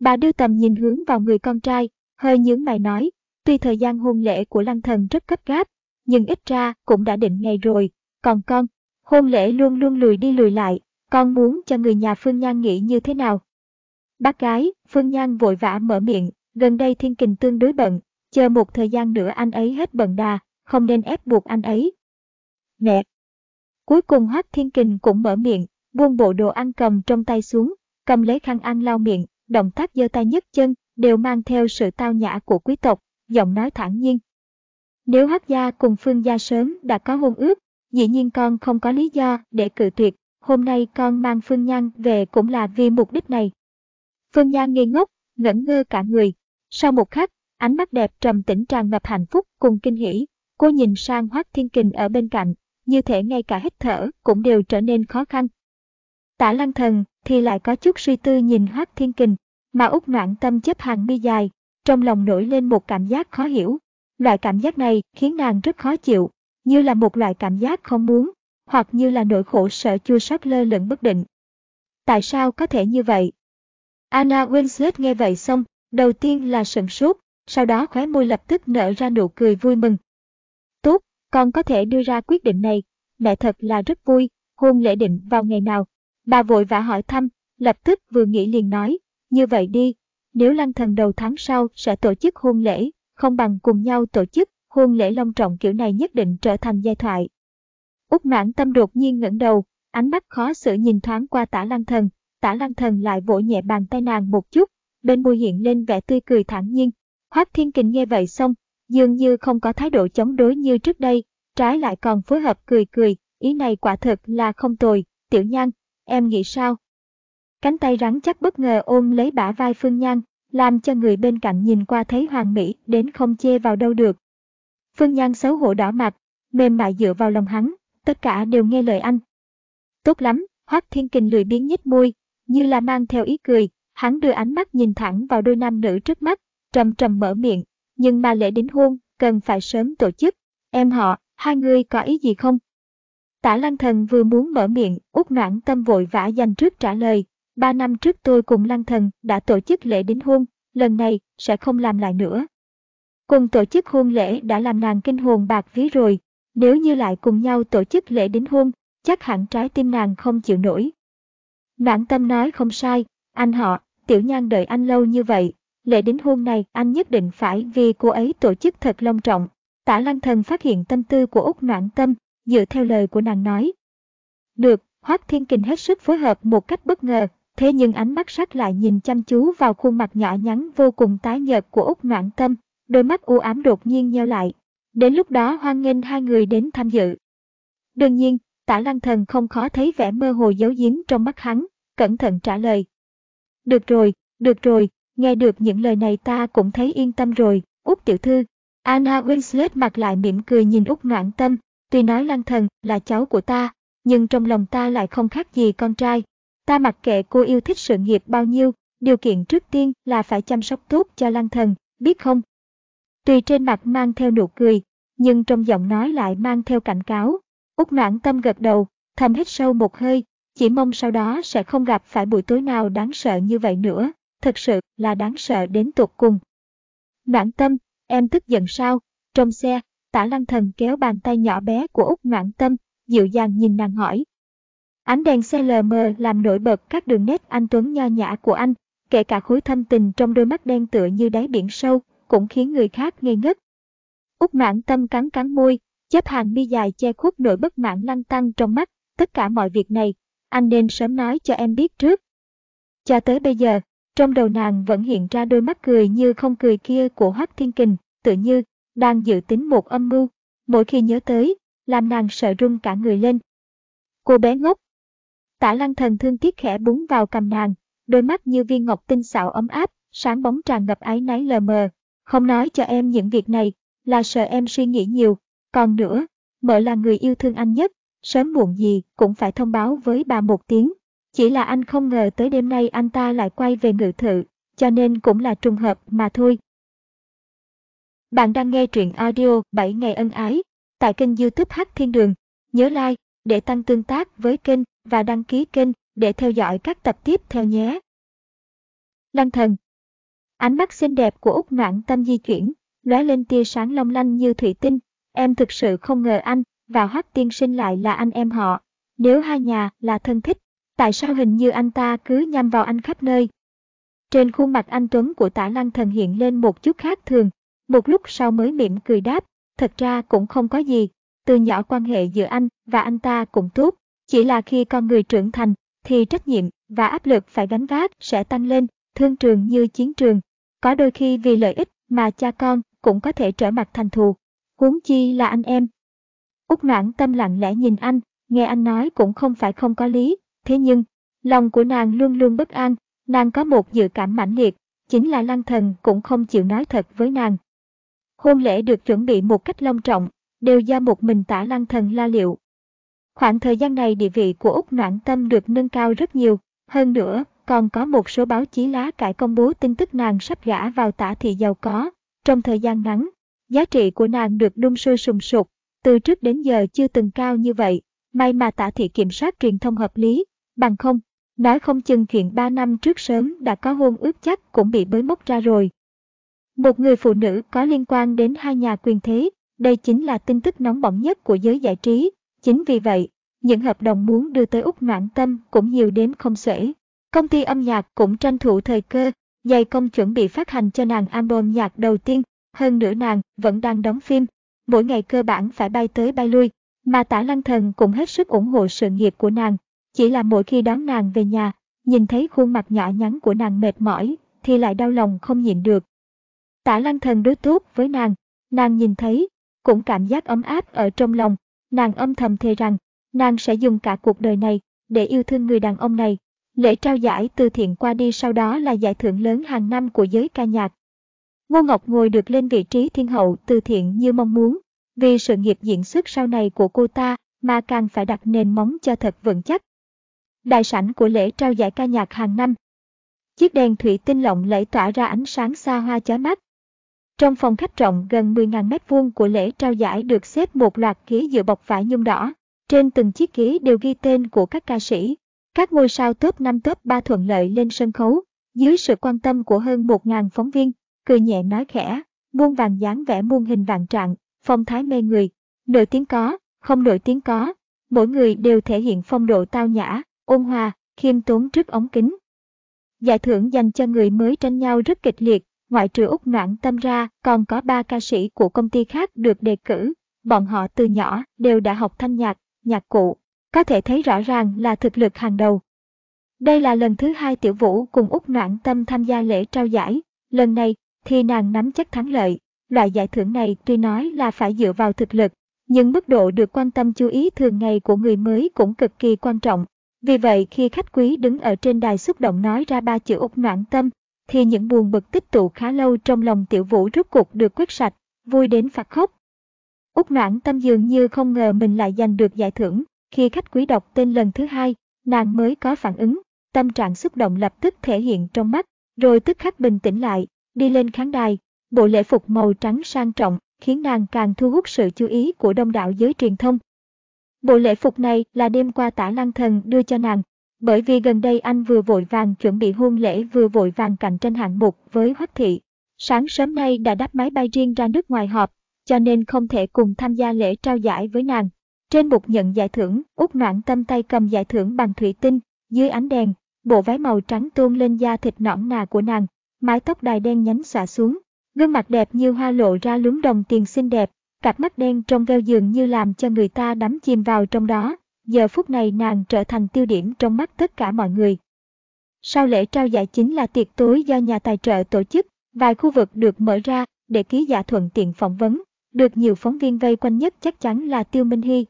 Bà đưa tầm nhìn hướng vào người con trai, hơi nhướng mày nói, tuy thời gian hôn lễ của lăng thần rất gấp gáp, nhưng ít ra cũng đã định ngày rồi, còn con, hôn lễ luôn luôn lùi đi lùi lại, con muốn cho người nhà Phương Nhan nghĩ như thế nào? Bác gái, Phương Nhan vội vã mở miệng, gần đây thiên kình tương đối bận, chờ một thời gian nữa anh ấy hết bận đà, không nên ép buộc anh ấy. Mẹ! Cuối cùng Hoác Thiên Kình cũng mở miệng, buông bộ đồ ăn cầm trong tay xuống, cầm lấy khăn ăn lau miệng, động tác giơ tay nhấc chân đều mang theo sự tao nhã của quý tộc, giọng nói thản nhiên. Nếu Hắc gia cùng Phương gia sớm đã có hôn ước, dĩ nhiên con không có lý do để cự tuyệt, hôm nay con mang Phương Nhan về cũng là vì mục đích này. Phương Nhan ngây ngốc, ngẩn ngơ cả người. Sau một khắc, ánh mắt đẹp trầm tĩnh tràn ngập hạnh phúc cùng kinh hỉ, cô nhìn sang Hoắc Thiên Kình ở bên cạnh, như thể ngay cả hít thở cũng đều trở nên khó khăn. Tả Lăng Thần thì lại có chút suy tư nhìn Hoác Thiên Kình, mà út noạn tâm chấp hàng mi dài, trong lòng nổi lên một cảm giác khó hiểu. Loại cảm giác này khiến nàng rất khó chịu, như là một loại cảm giác không muốn, hoặc như là nỗi khổ sợ chua xót lơ lửng bất định. Tại sao có thể như vậy? Anna Winslet nghe vậy xong, đầu tiên là sừng sốt, sau đó khóe môi lập tức nở ra nụ cười vui mừng. Tốt, con có thể đưa ra quyết định này, mẹ thật là rất vui, hôn lễ định vào ngày nào. Bà vội vã hỏi thăm, lập tức vừa nghĩ liền nói, như vậy đi, nếu lăng thần đầu tháng sau sẽ tổ chức hôn lễ, không bằng cùng nhau tổ chức hôn lễ long trọng kiểu này nhất định trở thành giai thoại. Úc mãn tâm đột nhiên ngẩng đầu, ánh mắt khó xử nhìn thoáng qua tả lăng thần, tả lăng thần lại vỗ nhẹ bàn tay nàng một chút, bên môi hiện lên vẻ tươi cười thản nhiên. Hoác thiên kình nghe vậy xong, dường như không có thái độ chống đối như trước đây, trái lại còn phối hợp cười cười, ý này quả thật là không tồi, tiểu nhan, em nghĩ sao? Cánh tay rắn chắc bất ngờ ôm lấy bả vai Phương Nhan, làm cho người bên cạnh nhìn qua thấy hoàng mỹ đến không chê vào đâu được. Phương Nhan xấu hổ đỏ mặt, mềm mại dựa vào lòng hắn, tất cả đều nghe lời anh. Tốt lắm, Hoác Thiên Kình lười biến nhếch môi, như là mang theo ý cười, hắn đưa ánh mắt nhìn thẳng vào đôi nam nữ trước mắt, trầm trầm mở miệng, nhưng mà lễ đính hôn, cần phải sớm tổ chức. Em họ, hai người có ý gì không? Tả Lăng Thần vừa muốn mở miệng, út noãn tâm vội vã dành trước trả lời. Ba năm trước tôi cùng Lăng Thần đã tổ chức lễ đính hôn, lần này sẽ không làm lại nữa. Cùng tổ chức hôn lễ đã làm nàng kinh hồn bạc ví rồi, nếu như lại cùng nhau tổ chức lễ đính hôn, chắc hẳn trái tim nàng không chịu nổi. Noãn tâm nói không sai, anh họ, tiểu nhan đợi anh lâu như vậy, lễ đính hôn này anh nhất định phải vì cô ấy tổ chức thật long trọng. Tả Lăng Thần phát hiện tâm tư của Úc Noãn Tâm, dựa theo lời của nàng nói. Được, Hoác Thiên Kình hết sức phối hợp một cách bất ngờ, thế nhưng ánh mắt sắc lại nhìn chăm chú vào khuôn mặt nhỏ nhắn vô cùng tái nhợt của Úc Noãn Tâm, đôi mắt u ám đột nhiên nheo lại. Đến lúc đó hoan nghênh hai người đến tham dự. Đương nhiên, tả lăng thần không khó thấy vẻ mơ hồ giấu giếm trong mắt hắn, cẩn thận trả lời. Được rồi, được rồi, nghe được những lời này ta cũng thấy yên tâm rồi, Úc tiểu thư. Anna Winslet mặt lại mỉm cười nhìn Úc Noãn Tâm, Tuy nói Lăng Thần là cháu của ta, nhưng trong lòng ta lại không khác gì con trai. Ta mặc kệ cô yêu thích sự nghiệp bao nhiêu, điều kiện trước tiên là phải chăm sóc tốt cho Lăng Thần, biết không? Tuy trên mặt mang theo nụ cười, nhưng trong giọng nói lại mang theo cảnh cáo. Úc noãn tâm gật đầu, thầm hít sâu một hơi, chỉ mong sau đó sẽ không gặp phải buổi tối nào đáng sợ như vậy nữa, thật sự là đáng sợ đến tột cùng. Noãn tâm, em tức giận sao? Trong xe, tả lăng thần kéo bàn tay nhỏ bé của Úc Noãn Tâm, dịu dàng nhìn nàng hỏi. Ánh đèn xe lờ mờ làm nổi bật các đường nét anh Tuấn nho nhã của anh, kể cả khối thâm tình trong đôi mắt đen tựa như đáy biển sâu, cũng khiến người khác ngây ngất. Úc mãn tâm cắn cắn môi, chớp hàng mi dài che khuất nỗi bất mãn lăng tăng trong mắt, tất cả mọi việc này, anh nên sớm nói cho em biết trước. Cho tới bây giờ, trong đầu nàng vẫn hiện ra đôi mắt cười như không cười kia của Hoác Thiên Kình, tự như, đang dự tính một âm mưu. Mỗi khi nhớ tới, làm nàng sợ run cả người lên. Cô bé ngốc. Tả lăng thần thương tiếc khẽ búng vào cầm nàng, đôi mắt như viên ngọc tinh xạo ấm áp, sáng bóng tràn ngập ái náy lờ mờ. Không nói cho em những việc này, là sợ em suy nghĩ nhiều. Còn nữa, mợ là người yêu thương anh nhất, sớm muộn gì cũng phải thông báo với bà một tiếng. Chỉ là anh không ngờ tới đêm nay anh ta lại quay về ngự thự, cho nên cũng là trùng hợp mà thôi. Bạn đang nghe truyện audio 7 ngày ân ái tại kênh youtube Hát Thiên Đường. Nhớ like để tăng tương tác với kênh và đăng ký kênh để theo dõi các tập tiếp theo nhé. Lăng thần Ánh mắt xinh đẹp của Úc Noãn Tâm di chuyển, lóe lên tia sáng long lanh như thủy tinh. Em thực sự không ngờ anh và Hoắc Tiên Sinh lại là anh em họ. Nếu hai nhà là thân thích, tại sao hình như anh ta cứ nhằm vào anh khắp nơi? Trên khuôn mặt anh Tuấn của tả lăng thần hiện lên một chút khác thường, một lúc sau mới mỉm cười đáp, thật ra cũng không có gì, từ nhỏ quan hệ giữa anh và anh ta cũng tốt, chỉ là khi con người trưởng thành thì trách nhiệm và áp lực phải gánh vác sẽ tăng lên, thương trường như chiến trường. Có đôi khi vì lợi ích mà cha con cũng có thể trở mặt thành thù, huống chi là anh em. Úc noãn tâm lặng lẽ nhìn anh, nghe anh nói cũng không phải không có lý, thế nhưng, lòng của nàng luôn luôn bất an, nàng có một dự cảm mãnh liệt, chính là lăng thần cũng không chịu nói thật với nàng. Hôn lễ được chuẩn bị một cách long trọng, đều do một mình tả lăng thần la liệu. Khoảng thời gian này địa vị của Úc Noãn Tâm được nâng cao rất nhiều, hơn nữa, còn có một số báo chí lá cải công bố tin tức nàng sắp gả vào tả thị giàu có. Trong thời gian ngắn, giá trị của nàng được đun sôi sùng sục, từ trước đến giờ chưa từng cao như vậy. May mà tả thị kiểm soát truyền thông hợp lý, bằng không, nói không chừng chuyện 3 năm trước sớm đã có hôn ước chắc cũng bị bới móc ra rồi. Một người phụ nữ có liên quan đến hai nhà quyền thế, đây chính là tin tức nóng bỏng nhất của giới giải trí. Chính vì vậy, những hợp đồng muốn đưa tới Úc Noãn Tâm cũng nhiều đếm không xuể. Công ty âm nhạc cũng tranh thủ thời cơ, dày công chuẩn bị phát hành cho nàng album nhạc đầu tiên, hơn nữa nàng vẫn đang đóng phim, mỗi ngày cơ bản phải bay tới bay lui, mà tả lăng thần cũng hết sức ủng hộ sự nghiệp của nàng. Chỉ là mỗi khi đón nàng về nhà, nhìn thấy khuôn mặt nhỏ nhắn của nàng mệt mỏi, thì lại đau lòng không nhịn được. Tả lăng thần đối tốt với nàng, nàng nhìn thấy, cũng cảm giác ấm áp ở trong lòng, nàng âm thầm thề rằng, nàng sẽ dùng cả cuộc đời này để yêu thương người đàn ông này. Lễ trao giải từ thiện qua đi sau đó là giải thưởng lớn hàng năm của giới ca nhạc. Ngô Ngọc ngồi được lên vị trí thiên hậu từ thiện như mong muốn, vì sự nghiệp diễn xuất sau này của cô ta mà càng phải đặt nền móng cho thật vững chắc. Đại sảnh của lễ trao giải ca nhạc hàng năm. Chiếc đèn thủy tinh lộng lẫy tỏa ra ánh sáng xa hoa chói mắt, trong phòng khách rộng gần 10.000 mét vuông của lễ trao giải được xếp một loạt ghế dựa bọc vải nhung đỏ. Trên từng chiếc ghế đều ghi tên của các ca sĩ. Các ngôi sao top 5 top 3 thuận lợi lên sân khấu, dưới sự quan tâm của hơn 1.000 phóng viên, cười nhẹ nói khẽ, muôn vàng dáng vẻ muôn hình vạn trạng, phong thái mê người, nổi tiếng có, không nổi tiếng có, mỗi người đều thể hiện phong độ tao nhã, ôn hòa, khiêm tốn trước ống kính. Giải thưởng dành cho người mới tranh nhau rất kịch liệt, ngoại trừ Úc Noãn Tâm ra, còn có ba ca sĩ của công ty khác được đề cử. Bọn họ từ nhỏ đều đã học thanh nhạc, nhạc cụ, có thể thấy rõ ràng là thực lực hàng đầu. Đây là lần thứ hai Tiểu Vũ cùng Úc Noãn Tâm tham gia lễ trao giải. Lần này thì nàng nắm chắc thắng lợi. Loại giải thưởng này tuy nói là phải dựa vào thực lực, nhưng mức độ được quan tâm chú ý thường ngày của người mới cũng cực kỳ quan trọng. Vì vậy khi khách quý đứng ở trên đài xúc động nói ra ba chữ Úc Noãn Tâm, thì những buồn bực tích tụ khá lâu trong lòng tiểu vũ rút cục được quét sạch, vui đến phát khóc. Úc noãn tâm dường như không ngờ mình lại giành được giải thưởng, khi khách quý đọc tên lần thứ hai, nàng mới có phản ứng, tâm trạng xúc động lập tức thể hiện trong mắt, rồi tức khắc bình tĩnh lại, đi lên khán đài, bộ lễ phục màu trắng sang trọng, khiến nàng càng thu hút sự chú ý của đông đảo giới truyền thông. Bộ lễ phục này là đêm qua tả lăng thần đưa cho nàng, bởi vì gần đây anh vừa vội vàng chuẩn bị hôn lễ vừa vội vàng cạnh tranh hạng mục với Hoắc Thị. Sáng sớm nay đã đáp máy bay riêng ra nước ngoài họp, cho nên không thể cùng tham gia lễ trao giải với nàng. trên bục nhận giải thưởng, Úc Noãn Tâm tay cầm giải thưởng bằng thủy tinh, dưới ánh đèn, bộ váy màu trắng tôn lên da thịt nõn nà của nàng, mái tóc đài đen nhánh xõa xuống, gương mặt đẹp như hoa lộ ra lúm đồng tiền xinh đẹp, cặp mắt đen trong veo dường như làm cho người ta đắm chìm vào trong đó. Giờ phút này nàng trở thành tiêu điểm trong mắt tất cả mọi người. Sau lễ trao giải chính là tiệc tối do nhà tài trợ tổ chức, vài khu vực được mở ra để ký giả thuận tiện phỏng vấn, được nhiều phóng viên vây quanh nhất chắc chắn là Tiêu Minh Hy.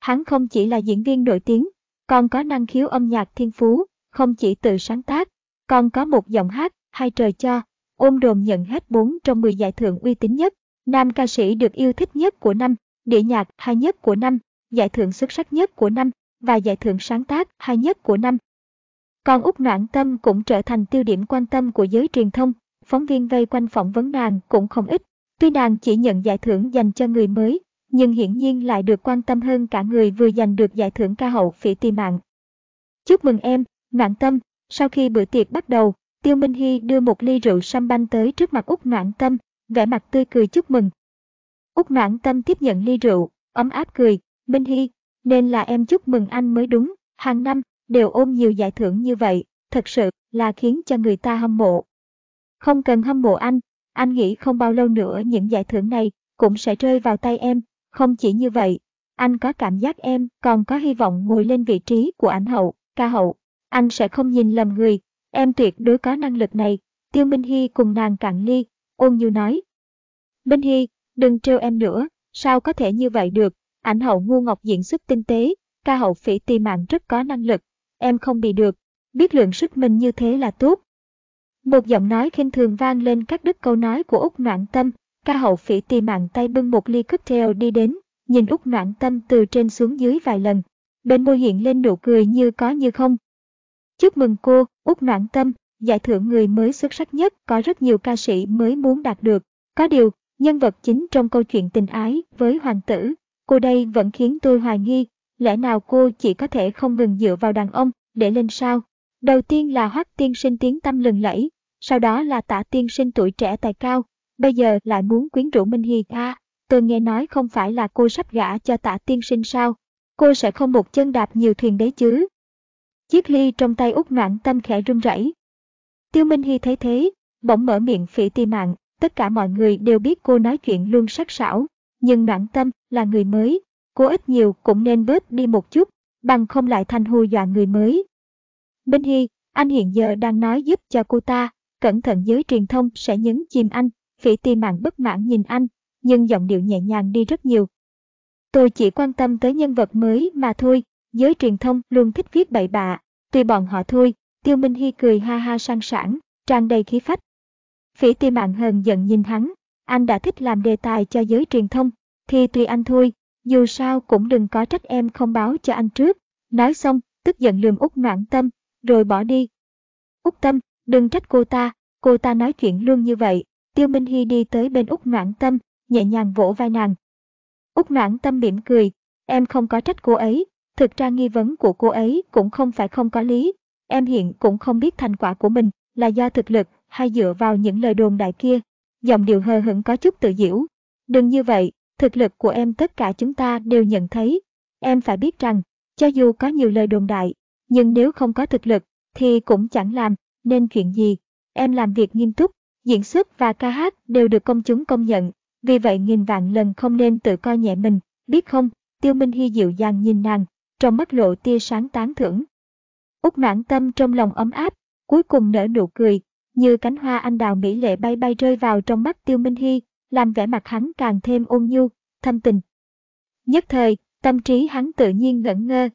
Hắn không chỉ là diễn viên nổi tiếng, còn có năng khiếu âm nhạc thiên phú, không chỉ tự sáng tác, còn có một giọng hát, hai trời cho, ôm đồm nhận hết 4 trong 10 giải thưởng uy tín nhất, nam ca sĩ được yêu thích nhất của năm, đĩa nhạc hay nhất của năm, giải thưởng xuất sắc nhất của năm và giải thưởng sáng tác hay nhất của năm. Còn Úc Noãn Tâm cũng trở thành tiêu điểm quan tâm của giới truyền thông, phóng viên vây quanh phỏng vấn nàng cũng không ít. Tuy nàng chỉ nhận giải thưởng dành cho người mới, nhưng hiển nhiên lại được quan tâm hơn cả người vừa giành được giải thưởng ca hậu phỉ tì mạng. Chúc mừng em, Noãn Tâm, sau khi bữa tiệc bắt đầu, Tiêu Minh Hy đưa một ly rượu banh tới trước mặt Úc Noãn Tâm, vẻ mặt tươi cười chúc mừng. Úc Noãn Tâm tiếp nhận ly rượu, ấm áp cười, Minh Hy, nên là em chúc mừng anh mới đúng, hàng năm, đều ôm nhiều giải thưởng như vậy, thật sự là khiến cho người ta hâm mộ. Không cần hâm mộ anh, anh nghĩ không bao lâu nữa những giải thưởng này cũng sẽ rơi vào tay em, không chỉ như vậy, anh có cảm giác em còn có hy vọng ngồi lên vị trí của ảnh hậu, ca hậu. Anh sẽ không nhìn lầm người, em tuyệt đối có năng lực này. Tiêu Minh Hy cùng nàng cạn ly, ôn như nói. Minh Hy, đừng trêu em nữa, sao có thể như vậy được, ảnh hậu ngu ngọc diễn xuất tinh tế, ca hậu phỉ ti mạng rất có năng lực, em không bị được, biết lượng sức mình như thế là tốt. Một giọng nói khinh thường vang lên các đứt câu nói của Úc Noãn Tâm, ca hậu phỉ ti mạng tay bưng một ly cocktail đi đến, nhìn Úc Noãn Tâm từ trên xuống dưới vài lần, bên môi hiện lên nụ cười như có như không. Chúc mừng cô, Úc Noãn Tâm, giải thưởng người mới xuất sắc nhất có rất nhiều ca sĩ mới muốn đạt được. Có điều, nhân vật chính trong câu chuyện tình ái với hoàng tử, cô đây vẫn khiến tôi hoài nghi, lẽ nào cô chỉ có thể không ngừng dựa vào đàn ông để lên sao? Đầu tiên là Hoắc tiên sinh tiếng tâm lừng lẫy, sau đó là Tạ tiên sinh tuổi trẻ tài cao, bây giờ lại muốn quyến rũ Minh Hi à, tôi nghe nói không phải là cô sắp gả cho Tạ tiên sinh sao? Cô sẽ không một chân đạp nhiều thuyền đấy chứ? Chiếc ly trong tay út noạn tâm khẽ run rẩy. Tiêu Minh Hi thấy thế, bỗng mở miệng phỉ ti mạng, tất cả mọi người đều biết cô nói chuyện luôn sắc sảo, nhưng đoạn tâm là người mới, cô ít nhiều cũng nên bớt đi một chút, bằng không lại thành hù dọa người mới. Minh Hy, anh hiện giờ đang nói giúp cho cô ta, cẩn thận giới truyền thông sẽ nhấn chìm anh, phỉ ti mạng bất mãn nhìn anh, nhưng giọng điệu nhẹ nhàng đi rất nhiều. Tôi chỉ quan tâm tới nhân vật mới mà thôi, giới truyền thông luôn thích viết bậy bạ, tùy bọn họ thôi, Tiêu Minh Hy cười ha ha sang sảng, tràn đầy khí phách. Phỉ ti mạng hờn giận nhìn hắn, anh đã thích làm đề tài cho giới truyền thông, thì tùy anh thôi, dù sao cũng đừng có trách em không báo cho anh trước. Nói xong, tức giận lườm út noãn tâm, rồi bỏ đi. Út tâm, đừng trách cô ta, cô ta nói chuyện luôn như vậy. Tiêu Minh Hy đi tới bên út noãn tâm, nhẹ nhàng vỗ vai nàng. Út noãn tâm mỉm cười, em không có trách cô ấy, thực ra nghi vấn của cô ấy cũng không phải không có lý. Em hiện cũng không biết thành quả của mình là do thực lực hay dựa vào những lời đồn đại kia. Giọng điệu hờ hững có chút tự diễu. Đừng như vậy, thực lực của em tất cả chúng ta đều nhận thấy. Em phải biết rằng, cho dù có nhiều lời đồn đại, nhưng nếu không có thực lực, thì cũng chẳng làm, nên chuyện gì. Em làm việc nghiêm túc, diễn xuất và ca hát đều được công chúng công nhận, vì vậy nghìn vạn lần không nên tự coi nhẹ mình, biết không? Tiêu Minh Hy dịu dàng nhìn nàng, trong mắt lộ tia sáng tán thưởng. Úc noãn tâm trong lòng ấm áp, cuối cùng nở nụ cười, như cánh hoa anh đào mỹ lệ bay bay rơi vào trong mắt Tiêu Minh Hy, làm vẻ mặt hắn càng thêm ôn nhu, thâm tình. Nhất thời, tâm trí hắn tự nhiên ngẩn ngơ.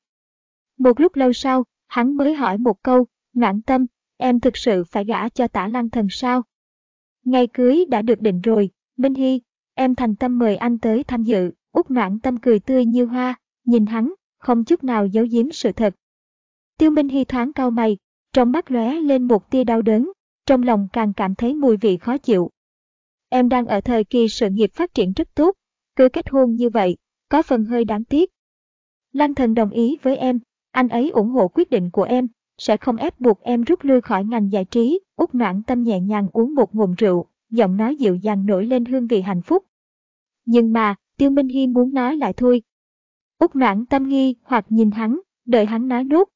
Một lúc lâu sau, hắn mới hỏi một câu, ngoãn tâm, em thực sự phải gả cho tả lăng thần sao? Ngày cưới đã được định rồi, Minh Hy, em thành tâm mời anh tới tham dự, út ngoãn tâm cười tươi như hoa, nhìn hắn, không chút nào giấu giếm sự thật. Tiêu Minh Hy thoáng cau mày, trong mắt lóe lên một tia đau đớn, trong lòng càng cảm thấy mùi vị khó chịu. Em đang ở thời kỳ sự nghiệp phát triển rất tốt, cứ kết hôn như vậy, có phần hơi đáng tiếc. Lăng thần đồng ý với em, anh ấy ủng hộ quyết định của em, sẽ không ép buộc em rút lui khỏi ngành giải trí, út noãn tâm nhẹ nhàng uống một ngụm rượu, giọng nói dịu dàng nổi lên hương vị hạnh phúc. Nhưng mà, Tiêu Minh Hi muốn nói lại thôi. Út noãn tâm nghi hoặc nhìn hắn, đợi hắn nói nốt.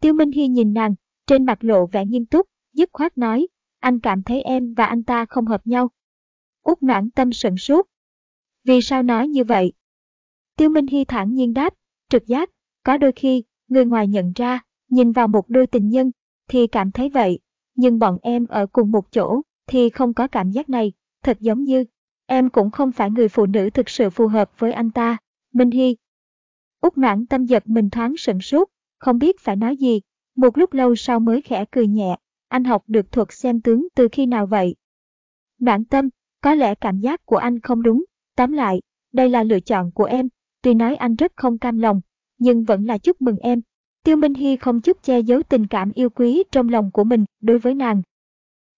Tiêu Minh Hi nhìn nàng, trên mặt lộ vẻ nghiêm túc, dứt khoát nói, anh cảm thấy em và anh ta không hợp nhau. Út noãn tâm sửng sốt. Vì sao nói như vậy? Tiêu Minh Hy thản nhiên đáp, trực giác, có đôi khi, người ngoài nhận ra, nhìn vào một đôi tình nhân, thì cảm thấy vậy, nhưng bọn em ở cùng một chỗ, thì không có cảm giác này, thật giống như, em cũng không phải người phụ nữ thực sự phù hợp với anh ta, Minh Hy. Út noãn tâm giật mình thoáng sửng sốt, không biết phải nói gì, một lúc lâu sau mới khẽ cười nhẹ, anh học được thuật xem tướng từ khi nào vậy? Noãn tâm, có lẽ cảm giác của anh không đúng, tóm lại, đây là lựa chọn của em, tuy nói anh rất không cam lòng, nhưng vẫn là chúc mừng em. Tiêu Minh Hy không chút che giấu tình cảm yêu quý trong lòng của mình đối với nàng.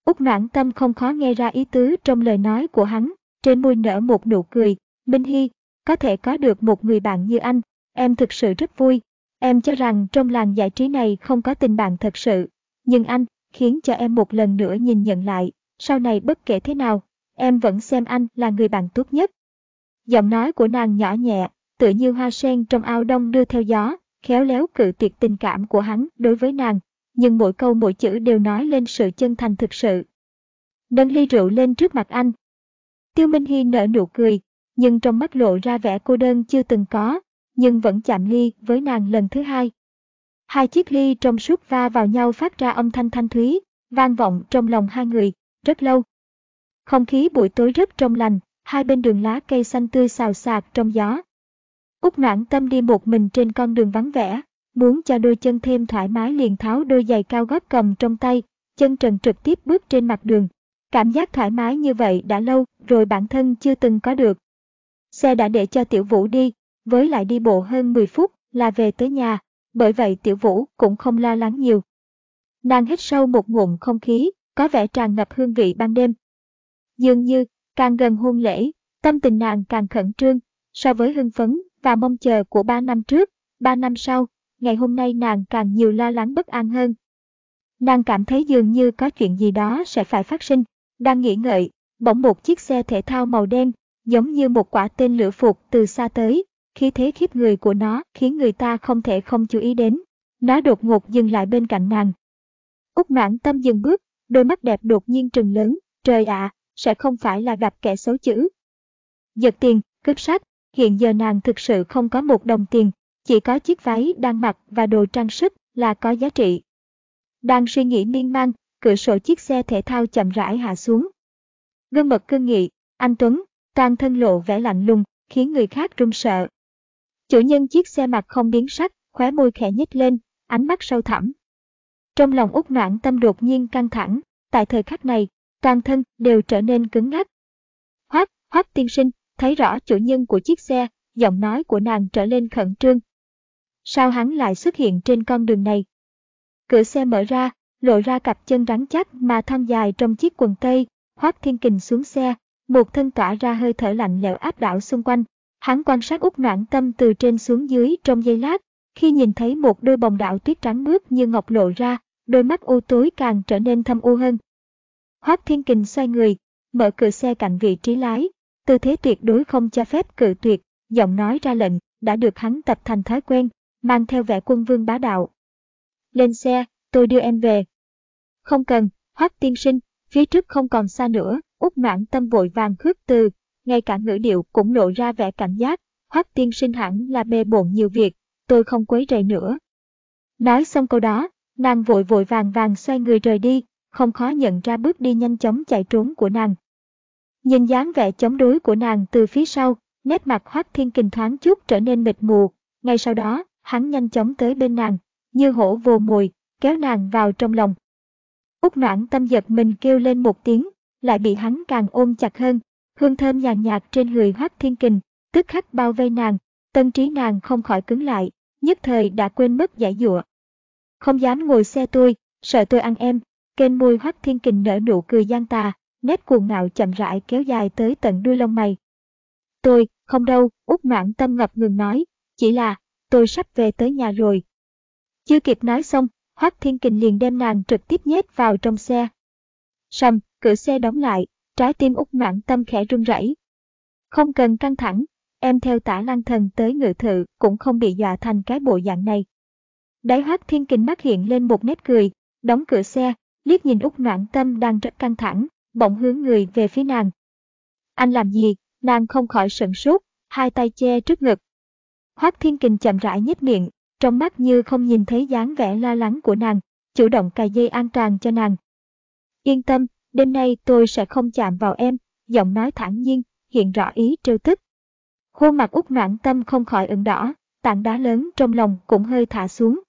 Úc noãn tâm không khó nghe ra ý tứ trong lời nói của hắn, trên môi nở một nụ cười. Minh Hy, có thể có được một người bạn như anh, em thực sự rất vui. Em cho rằng trong làng giải trí này không có tình bạn thật sự. Nhưng anh, khiến cho em một lần nữa nhìn nhận lại, sau này bất kể thế nào, em vẫn xem anh là người bạn tốt nhất. Giọng nói của nàng nhỏ nhẹ, tựa như hoa sen trong ao đông đưa theo gió, khéo léo cự tuyệt tình cảm của hắn đối với nàng, nhưng mỗi câu mỗi chữ đều nói lên sự chân thành thực sự. Nâng ly rượu lên trước mặt anh. Tiêu Minh Hy nở nụ cười, nhưng trong mắt lộ ra vẻ cô đơn chưa từng có, nhưng vẫn chạm ly với nàng lần thứ hai. Hai chiếc ly trong suốt va vào nhau phát ra âm thanh thanh thúy, vang vọng trong lòng hai người, rất lâu. Không khí buổi tối rất trong lành, hai bên đường lá cây xanh tươi xào xạc trong gió. Úc noãn tâm đi một mình trên con đường vắng vẻ, muốn cho đôi chân thêm thoải mái liền tháo đôi giày cao gót cầm trong tay, chân trần trực tiếp bước trên mặt đường. Cảm giác thoải mái như vậy đã lâu rồi bản thân chưa từng có được. Xe đã để cho Tiểu Vũ đi, với lại đi bộ hơn 10 phút là về tới nhà, bởi vậy Tiểu Vũ cũng không lo lắng nhiều. Nàng hít sâu một ngụm không khí, có vẻ tràn ngập hương vị ban đêm. Dường như, càng gần hôn lễ, tâm tình nàng càng khẩn trương, so với hưng phấn và mong chờ của ba năm trước, ba năm sau, ngày hôm nay nàng càng nhiều lo lắng bất an hơn. Nàng cảm thấy dường như có chuyện gì đó sẽ phải phát sinh, đang nghĩ ngợi, bỗng một chiếc xe thể thao màu đen, giống như một quả tên lửa phục từ xa tới, khí thế khiếp người của nó khiến người ta không thể không chú ý đến. Nó đột ngột dừng lại bên cạnh nàng. Úc noãn tâm dừng bước, đôi mắt đẹp đột nhiên trừng lớn, trời ạ, sẽ không phải là gặp kẻ xấu chữ. Giật tiền, cướp sách, hiện giờ nàng thực sự không có một đồng tiền, chỉ có chiếc váy đang mặc và đồ trang sức là có giá trị. Đang suy nghĩ miên man, cửa sổ chiếc xe thể thao chậm rãi hạ xuống. Gương mật cương nghị, anh Tuấn, toàn thân lộ vẻ lạnh lùng, khiến người khác run sợ. Chủ nhân chiếc xe mặt không biến sắc, khóe môi khẽ nhếch lên, ánh mắt sâu thẳm. Trong lòng út noãn tâm đột nhiên căng thẳng, tại thời khắc này, toàn thân đều trở nên cứng ngắc. Hoác, hoác tiên sinh, thấy rõ chủ nhân của chiếc xe, giọng nói của nàng trở lên khẩn trương. Sao hắn lại xuất hiện trên con đường này? Cửa xe mở ra, lộ ra cặp chân rắn chắc mà thon dài trong chiếc quần tây, Hoác Thiên Kình xuống xe, một thân tỏa ra hơi thở lạnh lẽo áp đảo xung quanh. Hắn quan sát út noạn tâm từ trên xuống dưới trong giây lát, khi nhìn thấy một đôi bồng đạo tuyết trắng mướt như ngọc lộ ra, đôi mắt u tối càng trở nên thâm u hơn. Hoác Thiên Kình xoay người, mở cửa xe cạnh vị trí lái, tư thế tuyệt đối không cho phép cự tuyệt, giọng nói ra lệnh, đã được hắn tập thành thói quen, mang theo vẻ quân vương bá đạo. Lên xe, tôi đưa em về. Không cần, Hoác tiên sinh, phía trước không còn xa nữa, út noạn tâm vội vàng khước từ, ngay cả ngữ điệu cũng lộ ra vẻ cảnh giác, Hoắc tiên sinh hẳn là bề bộn nhiều việc, tôi không quấy rầy nữa. Nói xong câu đó, nàng vội vội vàng vàng xoay người rời đi, không khó nhận ra bước đi nhanh chóng chạy trốn của nàng. Nhìn dáng vẻ chống đối của nàng từ phía sau, nét mặt Hoắc Thiên Kình thoáng chút trở nên mịt mù, ngay sau đó, hắn nhanh chóng tới bên nàng, như hổ vồ mồi, kéo nàng vào trong lòng. Úc noãn tâm giật mình kêu lên một tiếng, lại bị hắn càng ôm chặt hơn, hương thơm nhàn nhạt trên người Hoác Thiên Kình, tức khắc bao vây nàng, tâm trí nàng không khỏi cứng lại, nhất thời đã quên mất giải dụa. Không dám ngồi xe tôi, sợ tôi ăn em, kênh môi Hoác Thiên Kình nở nụ cười gian tà, nét cuồng ngạo chậm rãi kéo dài tới tận đuôi lông mày. Tôi, không đâu, út mãn tâm ngập ngừng nói, chỉ là, tôi sắp về tới nhà rồi. Chưa kịp nói xong, Hoác Thiên Kình liền đem nàng trực tiếp nhét vào trong xe. Sầm, cửa xe đóng lại, trái tim út mãn tâm khẽ run rẩy. Không cần căng thẳng, em theo tả lang thần tới ngự thự cũng không bị dọa thành cái bộ dạng này. Đáy Hoác Thiên Kình mắt hiện lên một nét cười, đóng cửa xe, liếc nhìn Úc mãn Tâm đang rất căng thẳng, bỗng hướng người về phía nàng. Anh làm gì? Nàng không khỏi sửng sốt, hai tay che trước ngực. Hoác Thiên Kình chậm rãi nhếch miệng, trong mắt như không nhìn thấy dáng vẻ lo lắng của nàng, chủ động cài dây an toàn cho nàng. Yên tâm, đêm nay tôi sẽ không chạm vào em, giọng nói thản nhiên, hiện rõ ý trêu tức. Khuôn mặt út noạn tâm không khỏi ửng đỏ, tảng đá lớn trong lòng cũng hơi thả xuống.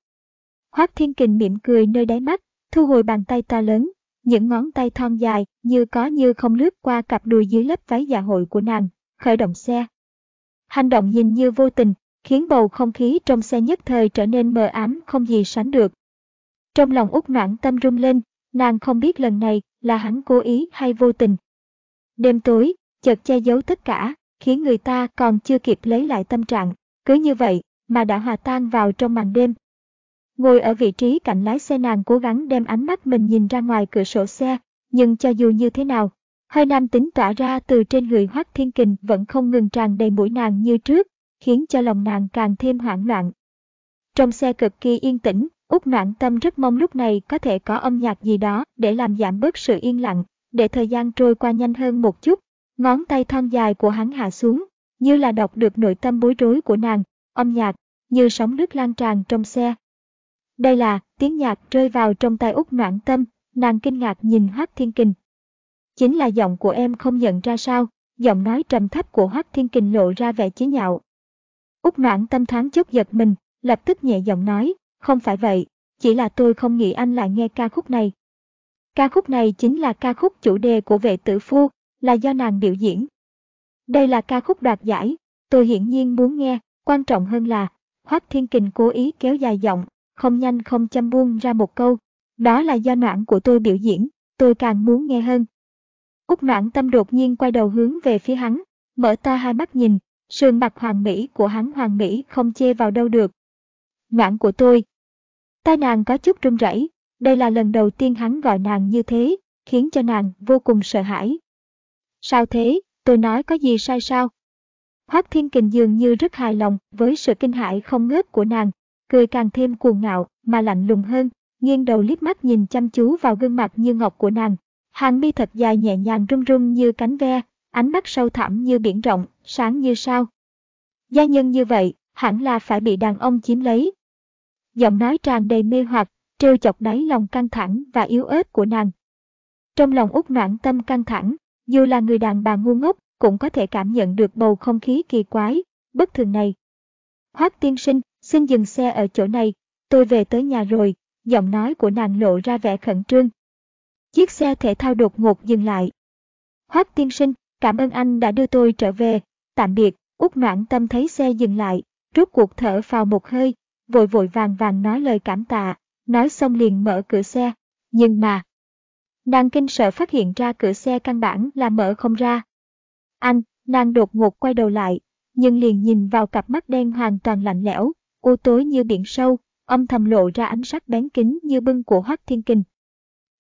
Hoác Thiên Kình mỉm cười nơi đáy mắt, thu hồi bàn tay to lớn, những ngón tay thon dài như có như không lướt qua cặp đùi dưới lớp váy dạ hội của nàng, khởi động xe. Hành động nhìn như vô tình, khiến bầu không khí trong xe nhất thời trở nên mờ ám không gì sánh được. Trong lòng út noạn tâm rung lên, nàng không biết lần này là hắn cố ý hay vô tình. Đêm tối, chợt che giấu tất cả, khiến người ta còn chưa kịp lấy lại tâm trạng, cứ như vậy mà đã hòa tan vào trong màn đêm. Ngồi ở vị trí cạnh lái xe nàng cố gắng đem ánh mắt mình nhìn ra ngoài cửa sổ xe, nhưng cho dù như thế nào, hơi nam tính tỏa ra từ trên người Hoắc Thiên Kình vẫn không ngừng tràn đầy mũi nàng như trước, khiến cho lòng nàng càng thêm hoảng loạn. Trong xe cực kỳ yên tĩnh, Úc noạn Tâm rất mong lúc này có thể có âm nhạc gì đó để làm giảm bớt sự yên lặng, để thời gian trôi qua nhanh hơn một chút. Ngón tay thon dài của hắn hạ xuống, như là đọc được nội tâm bối rối của nàng, âm nhạc, như sóng nước lan tràn trong xe. Đây là tiếng nhạc rơi vào trong tay Úc noạn Tâm, nàng kinh ngạc nhìn Hoác Thiên Kình. Chính là giọng của em không nhận ra sao, giọng nói trầm thấp của Hoác Thiên Kình lộ ra vẻ chế nhạo. Úc noạn Tâm thoáng chút giật mình, lập tức nhẹ giọng nói, không phải vậy, chỉ là tôi không nghĩ anh lại nghe ca khúc này. Ca khúc này chính là ca khúc chủ đề của vệ tử phu, là do nàng biểu diễn. Đây là ca khúc đoạt giải, tôi hiển nhiên muốn nghe, quan trọng hơn là, Hoác Thiên Kình cố ý kéo dài giọng, không nhanh không chăm buông ra một câu. Đó là do noãn của tôi biểu diễn, tôi càng muốn nghe hơn. Úc noãn tâm đột nhiên quay đầu hướng về phía hắn, mở to hai mắt nhìn, sườn mặt hoàng mỹ của hắn hoàng mỹ không chê vào đâu được. Noãn của tôi, Tai nàng có chút run rẩy, đây là lần đầu tiên hắn gọi nàng như thế, khiến cho nàng vô cùng sợ hãi. Sao thế, tôi nói có gì sai sao? Hoác Thiên Kình dường như rất hài lòng với sự kinh hãi không ngớt của nàng, cười càng thêm cuồng ngạo mà lạnh lùng hơn, nghiêng đầu liếc mắt nhìn chăm chú vào gương mặt như ngọc của nàng. Hàng mi thật dài nhẹ nhàng rung rung như cánh ve, ánh mắt sâu thẳm như biển rộng, sáng như sao. Gia nhân như vậy, hẳn là phải bị đàn ông chiếm lấy, giọng nói tràn đầy mê hoặc, trêu chọc đáy lòng căng thẳng và yếu ớt của nàng. Trong lòng út noãn tâm căng thẳng, dù là người đàn bà ngu ngốc cũng có thể cảm nhận được bầu không khí kỳ quái, bất thường này. Hoác tiên sinh, xin dừng xe ở chỗ này, tôi về tới nhà rồi, giọng nói của nàng lộ ra vẻ khẩn trương. Chiếc xe thể thao đột ngột dừng lại. Hoác tiên sinh, cảm ơn anh đã đưa tôi trở về, tạm biệt, út noãn tâm thấy xe dừng lại, rút cuộc thở vào một hơi, vội vội vàng vàng nói lời cảm tạ, nói xong liền mở cửa xe. Nhưng mà, nàng kinh sợ phát hiện ra cửa xe căn bản là mở không ra. Anh, nàng đột ngột quay đầu lại, nhưng liền nhìn vào cặp mắt đen hoàn toàn lạnh lẽo, u tối như biển sâu, âm thầm lộ ra ánh sắc bén kính như bưng của Hoắc Thiên Kình.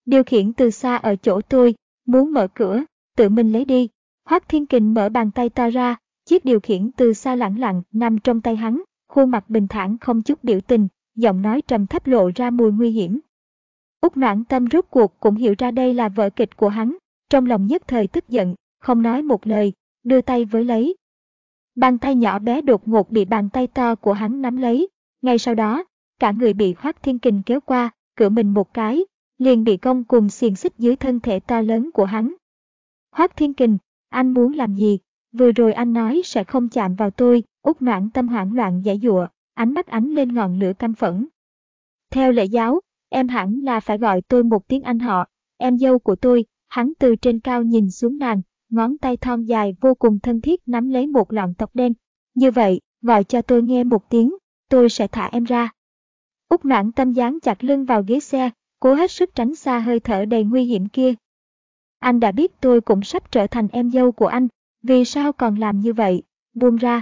Điều khiển từ xa ở chỗ tôi, muốn mở cửa, tự mình lấy đi. Hoắc Thiên Kình mở bàn tay to ra, chiếc điều khiển từ xa lẳng lặng nằm trong tay hắn, khuôn mặt bình thản không chút biểu tình, giọng nói trầm thấp lộ ra mùi nguy hiểm. Úc noãn tâm rốt cuộc cũng hiểu ra đây là vở kịch của hắn, trong lòng nhất thời tức giận, không nói một lời, đưa tay với lấy. Bàn tay nhỏ bé đột ngột bị bàn tay to của hắn nắm lấy, ngay sau đó, cả người bị Hoác Thiên Kình kéo qua, cửa mình một cái, liền bị công cùng xiềng xích dưới thân thể to lớn của hắn. Hoác Thiên Kình, anh muốn làm gì? Vừa rồi anh nói sẽ không chạm vào tôi, út noãn tâm hoảng loạn giải dụa, ánh mắt ánh lên ngọn lửa căm phẫn. Theo lễ giáo, em hẳn là phải gọi tôi một tiếng anh họ, em dâu của tôi, hắn từ trên cao nhìn xuống nàng, ngón tay thon dài vô cùng thân thiết nắm lấy một lọn tóc đen. Như vậy, gọi cho tôi nghe một tiếng, tôi sẽ thả em ra. Úc noãn tâm dán chặt lưng vào ghế xe, cố hết sức tránh xa hơi thở đầy nguy hiểm kia. Anh đã biết tôi cũng sắp trở thành em dâu của anh, vì sao còn làm như vậy? Buông ra.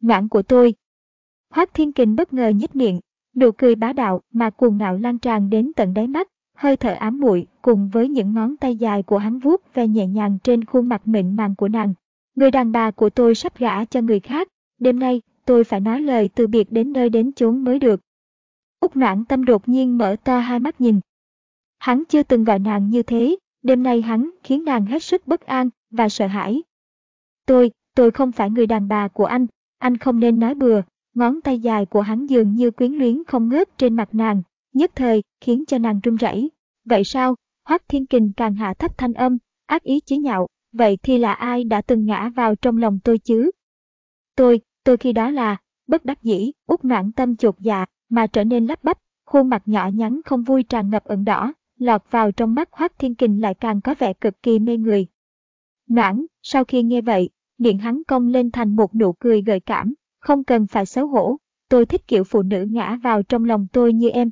Ngoãn của tôi. Hoác Thiên Kình bất ngờ nhếch miệng, nụ cười bá đạo mà cuồng ngạo lan tràn đến tận đáy mắt, hơi thở ám muội cùng với những ngón tay dài của hắn vuốt ve nhẹ nhàng trên khuôn mặt mịn màng của nàng. Người đàn bà của tôi sắp gả cho người khác, đêm nay tôi phải nói lời từ biệt đến nơi đến chốn mới được. Úc noãn tâm đột nhiên mở to hai mắt nhìn, Hắn chưa từng gọi nàng như thế, đêm nay hắn khiến nàng hết sức bất an và sợ hãi. Tôi, tôi không phải người đàn bà của anh, anh không nên nói bừa, ngón tay dài của hắn dường như quyến luyến không ngớt trên mặt nàng, nhất thời khiến cho nàng run rẩy. Vậy sao? Hoắc Thiên Kình càng hạ thấp thanh âm, ác ý chế nhạo, vậy thì là ai đã từng ngã vào trong lòng tôi chứ? Tôi, tôi khi đó là, bất đắc dĩ, út noạn tâm chột dạ, mà trở nên lắp bắp, khuôn mặt nhỏ nhắn không vui tràn ngập ẩn đỏ, lọt vào trong mắt Hoắc Thiên Kình lại càng có vẻ cực kỳ mê người. Noãn, sau khi nghe vậy, miệng hắn cong lên thành một nụ cười gợi cảm, không cần phải xấu hổ, tôi thích kiểu phụ nữ ngã vào trong lòng tôi như em.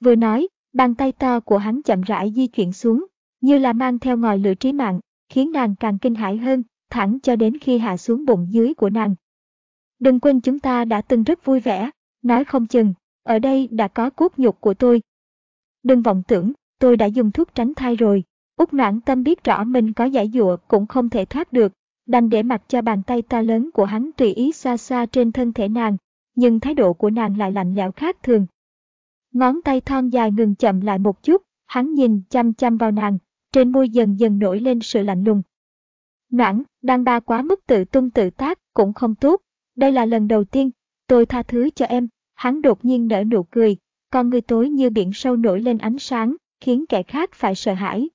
Vừa nói, bàn tay to của hắn chậm rãi di chuyển xuống, như là mang theo ngòi lửa trí mạng, khiến nàng càng kinh hãi hơn, thẳng cho đến khi hạ xuống bụng dưới của nàng. Đừng quên chúng ta đã từng rất vui vẻ, nói không chừng, ở đây đã có cốt nhục của tôi. Đừng vọng tưởng, tôi đã dùng thuốc tránh thai rồi. Úc noãn tâm biết rõ mình có giải dụa cũng không thể thoát được, đành để mặc cho bàn tay to lớn của hắn tùy ý xa xa trên thân thể nàng, nhưng thái độ của nàng lại lạnh lẽo khác thường. Ngón tay thon dài ngừng chậm lại một chút, hắn nhìn chăm chăm vào nàng, trên môi dần dần nổi lên sự lạnh lùng. Noãn, đàn bà quá mức tự tung tự tác cũng không tốt, đây là lần đầu tiên, tôi tha thứ cho em, hắn đột nhiên nở nụ cười, con người tối như biển sâu nổi lên ánh sáng, khiến kẻ khác phải sợ hãi.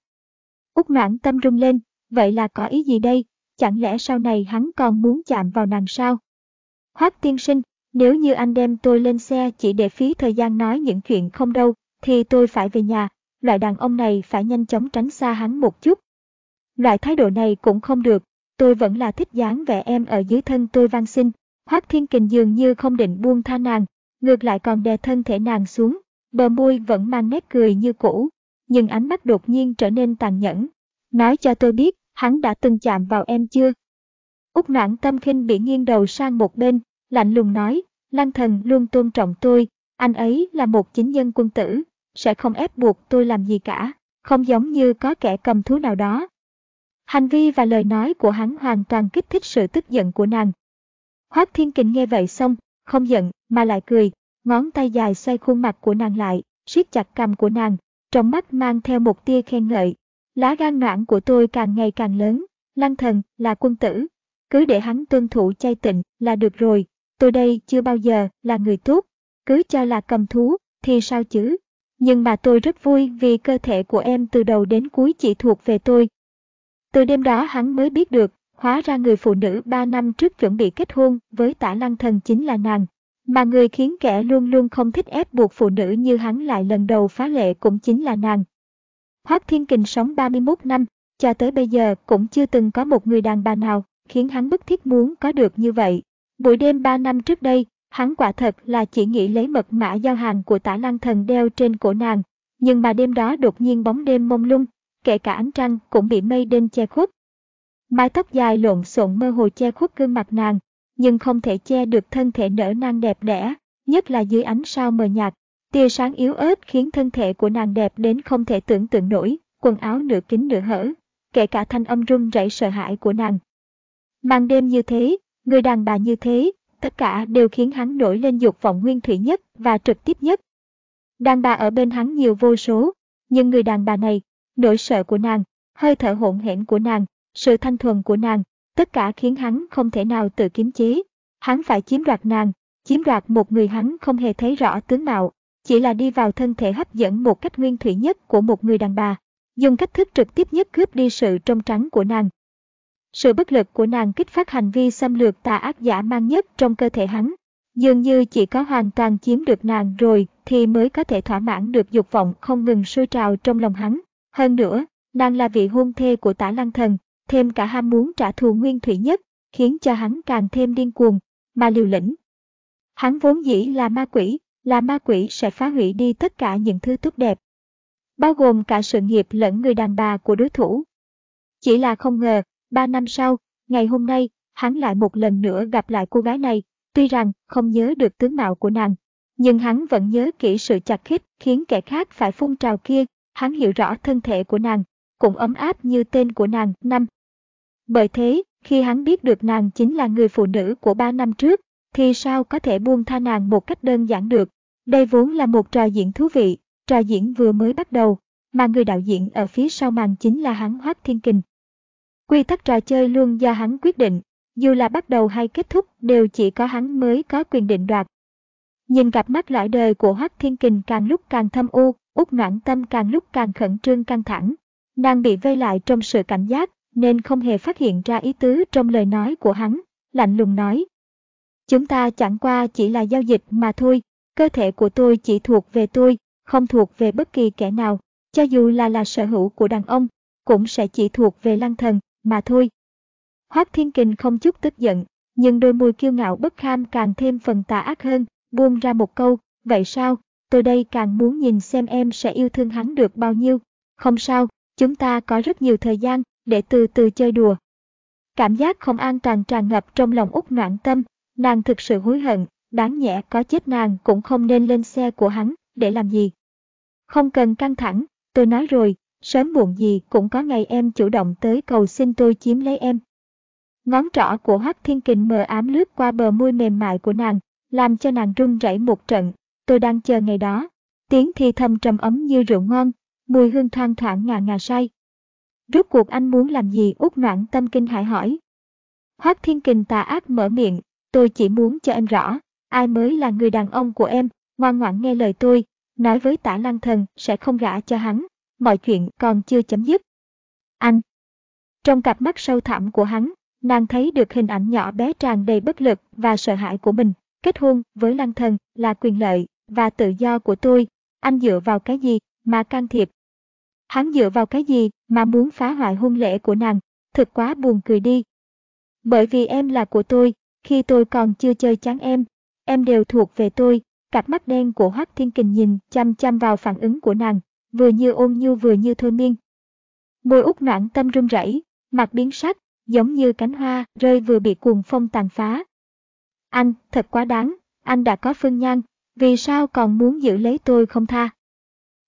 Úc noãn tâm rung lên, vậy là có ý gì đây, chẳng lẽ sau này hắn còn muốn chạm vào nàng sao? Hoác tiên sinh, nếu như anh đem tôi lên xe chỉ để phí thời gian nói những chuyện không đâu, thì tôi phải về nhà, loại đàn ông này phải nhanh chóng tránh xa hắn một chút. Loại thái độ này cũng không được, tôi vẫn là thích dáng vẻ em ở dưới thân tôi van xin. Hoác Thiên Kình dường như không định buông tha nàng, ngược lại còn đè thân thể nàng xuống, bờ môi vẫn mang nét cười như cũ, nhưng ánh mắt đột nhiên trở nên tàn nhẫn. Nói cho tôi biết, hắn đã từng chạm vào em chưa? Úc noãn tâm khinh bị nghiêng đầu sang một bên, lạnh lùng nói, Lăng thần luôn tôn trọng tôi, anh ấy là một chính nhân quân tử, sẽ không ép buộc tôi làm gì cả, không giống như có kẻ cầm thú nào đó. Hành vi và lời nói của hắn hoàn toàn kích thích sự tức giận của nàng. Hoác Thiên Kình nghe vậy xong, không giận mà lại cười, ngón tay dài xoay khuôn mặt của nàng lại, siết chặt cằm của nàng, trong mắt mang theo một tia khen ngợi. Lá gan noãn của tôi càng ngày càng lớn, lăng thần là quân tử, cứ để hắn tuân thủ chay tịnh là được rồi, tôi đây chưa bao giờ là người tốt, cứ cho là cầm thú thì sao chứ, nhưng mà tôi rất vui vì cơ thể của em từ đầu đến cuối chỉ thuộc về tôi. Từ đêm đó hắn mới biết được, hóa ra người phụ nữ 3 năm trước chuẩn bị kết hôn với tả lăng thần chính là nàng. Mà người khiến kẻ luôn luôn không thích ép buộc phụ nữ như hắn lại lần đầu phá lệ cũng chính là nàng. Hoác Thiên Kình sống 31 năm, cho tới bây giờ cũng chưa từng có một người đàn bà nào khiến hắn bức thiết muốn có được như vậy. Buổi đêm 3 năm trước đây, hắn quả thật là chỉ nghĩ lấy mật mã giao hàng của tả lăng thần đeo trên cổ nàng. Nhưng mà đêm đó đột nhiên bóng đêm mông lung, kể cả ánh trăng cũng bị mây đen che khuất. Mái tóc dài lộn xộn mơ hồ che khuất gương mặt nàng, nhưng không thể che được thân thể nở nang đẹp đẽ, nhất là dưới ánh sao mờ nhạt. Tia sáng yếu ớt khiến thân thể của nàng đẹp đến không thể tưởng tượng nổi, quần áo nửa kín nửa hở, kể cả thanh âm run rẩy sợ hãi của nàng. Màn đêm như thế, người đàn bà như thế, tất cả đều khiến hắn nổi lên dục vọng nguyên thủy nhất và trực tiếp nhất. Đàn bà ở bên hắn nhiều vô số, nhưng người đàn bà này, nỗi sợ của nàng, hơi thở hỗn hển của nàng, sự thanh thuần của nàng, tất cả khiến hắn không thể nào tự kiềm chế. Hắn phải chiếm đoạt nàng, chiếm đoạt một người hắn không hề thấy rõ tướng mạo, chỉ là đi vào thân thể hấp dẫn một cách nguyên thủy nhất của một người đàn bà, dùng cách thức trực tiếp nhất cướp đi sự trong trắng của nàng. Sự bất lực của nàng kích phát hành vi xâm lược tà ác giả mang nhất trong cơ thể hắn. Dường như chỉ có hoàn toàn chiếm được nàng rồi thì mới có thể thỏa mãn được dục vọng không ngừng sôi trào trong lòng hắn. Hơn nữa, nàng là vị hôn thê của tả lăng thần, thêm cả ham muốn trả thù nguyên thủy nhất, khiến cho hắn càng thêm điên cuồng, mà liều lĩnh. Hắn vốn dĩ là ma quỷ, là ma quỷ sẽ phá hủy đi tất cả những thứ tốt đẹp, bao gồm cả sự nghiệp lẫn người đàn bà của đối thủ. Chỉ là không ngờ, ba năm sau, ngày hôm nay, hắn lại một lần nữa gặp lại cô gái này, tuy rằng không nhớ được tướng mạo của nàng, nhưng hắn vẫn nhớ kỹ sự chặt khít khiến kẻ khác phải phun trào kia, hắn hiểu rõ thân thể của nàng, cũng ấm áp như tên của nàng năm. Bởi thế, khi hắn biết được nàng chính là người phụ nữ của ba năm trước, thì sao có thể buông tha nàng một cách đơn giản được. Đây vốn là một trò diễn thú vị, trò diễn vừa mới bắt đầu, mà người đạo diễn ở phía sau màn chính là hắn Hoác Thiên Kình. Quy tắc trò chơi luôn do hắn quyết định, dù là bắt đầu hay kết thúc đều chỉ có hắn mới có quyền định đoạt. Nhìn cặp mắt lõi đời của Hoác Thiên Kình càng lúc càng thâm u, út noãn tâm càng lúc càng khẩn trương căng thẳng. Nàng bị vây lại trong sự cảnh giác, nên không hề phát hiện ra ý tứ trong lời nói của hắn, lạnh lùng nói. Chúng ta chẳng qua chỉ là giao dịch mà thôi, cơ thể của tôi chỉ thuộc về tôi, không thuộc về bất kỳ kẻ nào, cho dù là là sở hữu của đàn ông, cũng sẽ chỉ thuộc về lăng thần, mà thôi. Hoác Thiên Kình không chút tức giận, nhưng đôi môi kiêu ngạo bất kham càng thêm phần tà ác hơn, buông ra một câu, vậy sao, tôi đây càng muốn nhìn xem em sẽ yêu thương hắn được bao nhiêu. Không sao, chúng ta có rất nhiều thời gian để từ từ chơi đùa. Cảm giác không an toàn tràn ngập trong lòng út noạn tâm, nàng thực sự hối hận, đáng nhẽ có chết nàng cũng không nên lên xe của hắn, để làm gì. Không cần căng thẳng, tôi nói rồi, sớm muộn gì cũng có ngày em chủ động tới cầu xin tôi chiếm lấy em. Ngón trỏ của Hoắc Thiên Kình mờ ám lướt qua bờ môi mềm mại của nàng, làm cho nàng run rẩy một trận, tôi đang chờ ngày đó. Tiếng thì thầm trầm ấm như rượu ngon, mùi hương thoang thoảng ngà ngà say. Rốt cuộc anh muốn làm gì út noãn tâm kinh hại hỏi. Hoắc Thiên Kình tà ác mở miệng, tôi chỉ muốn cho em rõ, ai mới là người đàn ông của em, ngoan ngoãn nghe lời tôi, nói với tả lăng thần sẽ không gả cho hắn, mọi chuyện còn chưa chấm dứt. Anh! Trong cặp mắt sâu thẳm của hắn, nàng thấy được hình ảnh nhỏ bé tràn đầy bất lực và sợ hãi của mình. Kết hôn với lăng thần là quyền lợi và tự do của tôi. Anh dựa vào cái gì mà can thiệp? Hắn dựa vào cái gì mà muốn phá hoại hôn lễ của nàng? Thật quá buồn cười đi. Bởi vì em là của tôi, khi tôi còn chưa chơi chán em, em đều thuộc về tôi. Cặp mắt đen của Hoác Thiên Kình nhìn chăm chăm vào phản ứng của nàng, vừa như ôn nhu vừa như thôi miên. Môi út noãn tâm run rẩy, mặt biến sắc, giống như cánh hoa rơi vừa bị cuồng phong tàn phá. Anh, thật quá đáng, anh đã có phương nhan, vì sao còn muốn giữ lấy tôi không tha?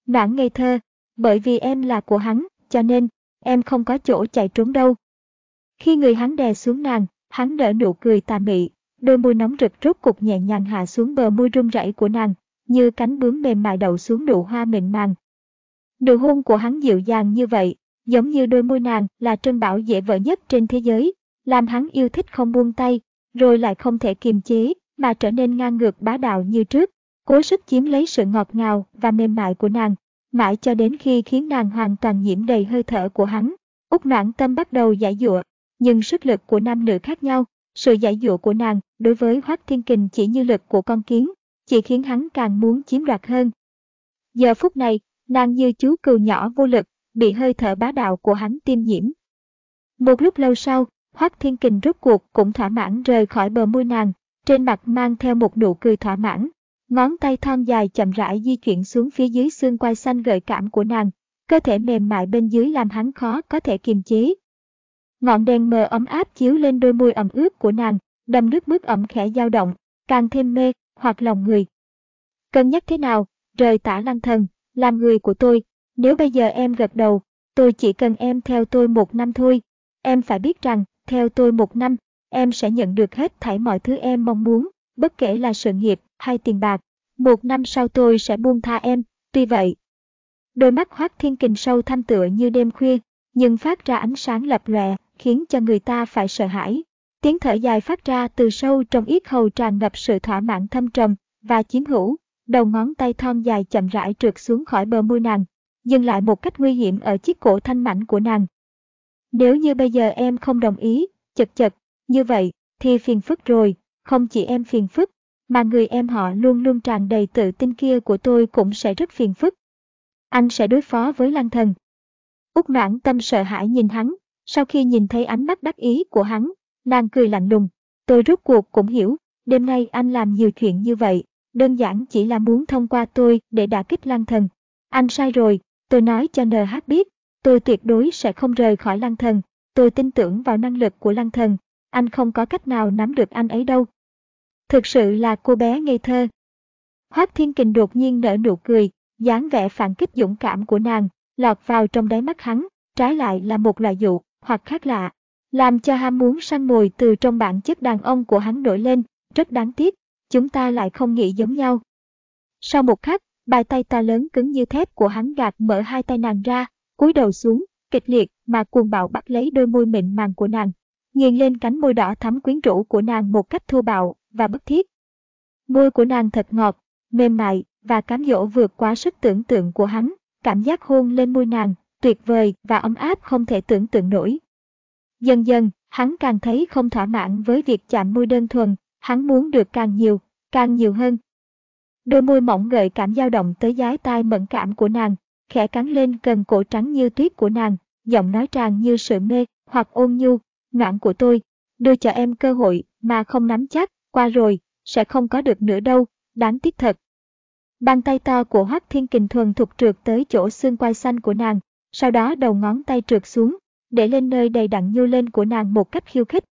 Noãn ngây thơ, bởi vì em là của hắn, cho nên, em không có chỗ chạy trốn đâu. Khi người hắn đè xuống nàng, hắn nở nụ cười tà mị, đôi môi nóng rực rốt cục nhẹ nhàng hạ xuống bờ môi run rẩy của nàng, như cánh bướm mềm mại đậu xuống nụ hoa mịn màng. Nụ hôn của hắn dịu dàng như vậy, giống như đôi môi nàng là trân bảo dễ vỡ nhất trên thế giới, làm hắn yêu thích không buông tay, rồi lại không thể kiềm chế, mà trở nên ngang ngược bá đạo như trước, cố sức chiếm lấy sự ngọt ngào và mềm mại của nàng, mãi cho đến khi khiến nàng hoàn toàn nhiễm đầy hơi thở của hắn. Úc noãn tâm bắt đầu giải dụa, nhưng sức lực của nam nữ khác nhau, sự giải dụa của nàng đối với Hoác Thiên Kình chỉ như lực của con kiến, chỉ khiến hắn càng muốn chiếm đoạt hơn. Giờ phút này, nàng như chú cừu nhỏ vô lực, bị hơi thở bá đạo của hắn tiêm nhiễm. Một lúc lâu sau, Hoắc Thiên Kình rốt cuộc cũng thỏa mãn rời khỏi bờ môi nàng, trên mặt mang theo một nụ cười thỏa mãn. Ngón tay thon dài chậm rãi di chuyển xuống phía dưới xương quai xanh gợi cảm của nàng, cơ thể mềm mại bên dưới làm hắn khó có thể kiềm chế. Ngọn đèn mờ ấm áp chiếu lên đôi môi ẩm ướt của nàng, đầm nước bước ẩm khẽ dao động, càng thêm mê, hoặc lòng người. Cân nhắc thế nào, rời tả lăng thần, làm người của tôi, nếu bây giờ em gật đầu, tôi chỉ cần em theo tôi một năm thôi. Em phải biết rằng, theo tôi một năm, em sẽ nhận được hết thảy mọi thứ em mong muốn, bất kể là sự nghiệp hay tiền bạc. Một năm sau tôi sẽ buông tha em, tuy vậy. Đôi mắt hoác thiên kình sâu thăm tựa như đêm khuya, nhưng phát ra ánh sáng lập lòe, khiến cho người ta phải sợ hãi. Tiếng thở dài phát ra từ sâu trong yết hầu tràn ngập sự thỏa mãn thâm trầm và chiếm hữu. Đầu ngón tay thon dài chậm rãi trượt xuống khỏi bờ môi nàng, dừng lại một cách nguy hiểm ở chiếc cổ thanh mảnh của nàng. Nếu như bây giờ em không đồng ý, chật chật, như vậy, thì phiền phức rồi, không chỉ em phiền phức, mà người em họ luôn luôn tràn đầy tự tin kia của tôi cũng sẽ rất phiền phức. Anh sẽ đối phó với lăng thần. Úc noãn tâm sợ hãi nhìn hắn, sau khi nhìn thấy ánh mắt đắc ý của hắn, nàng cười lạnh lùng. Tôi rốt cuộc cũng hiểu, đêm nay anh làm nhiều chuyện như vậy, đơn giản chỉ là muốn thông qua tôi để đả kích lăng thần. Anh sai rồi, Tôi nói cho NH biết, tôi tuyệt đối sẽ không rời khỏi lăng thần. Tôi tin tưởng vào năng lực của lăng thần. Anh không có cách nào nắm được anh ấy đâu. Thực sự là cô bé ngây thơ. Hoác Thiên Kình đột nhiên nở nụ cười, dáng vẻ phản kích dũng cảm của nàng, lọt vào trong đáy mắt hắn, trái lại là một loại dụ, hoặc khác lạ, làm cho ham muốn săn mồi từ trong bản chất đàn ông của hắn nổi lên, rất đáng tiếc, chúng ta lại không nghĩ giống nhau. Sau một khắc, Bài tay ta lớn cứng như thép của hắn gạt mở hai tay nàng ra, cúi đầu xuống, kịch liệt mà cuồng bạo bắt lấy đôi môi mịn màng của nàng, nghiền lên cánh môi đỏ thắm quyến rũ của nàng một cách thô bạo và bất thiết. Môi của nàng thật ngọt, mềm mại và cám dỗ vượt quá sức tưởng tượng của hắn, cảm giác hôn lên môi nàng, tuyệt vời và ấm áp không thể tưởng tượng nổi. Dần dần, hắn càng thấy không thỏa mãn với việc chạm môi đơn thuần, hắn muốn được càng nhiều, càng nhiều hơn. Đôi môi mỏng gợi cảm dao động tới giái tai mẫn cảm của nàng, khẽ cắn lên cần cổ trắng như tuyết của nàng, giọng nói tràn như sự mê hoặc ôn nhu, ngoạn của tôi, đưa cho em cơ hội mà không nắm chắc, qua rồi, sẽ không có được nữa đâu, đáng tiếc thật. Bàn tay to của Hoắc Thiên Kình thuần thục trượt tới chỗ xương quai xanh của nàng, sau đó đầu ngón tay trượt xuống, để lên nơi đầy đặn nhô lên của nàng một cách khiêu khích.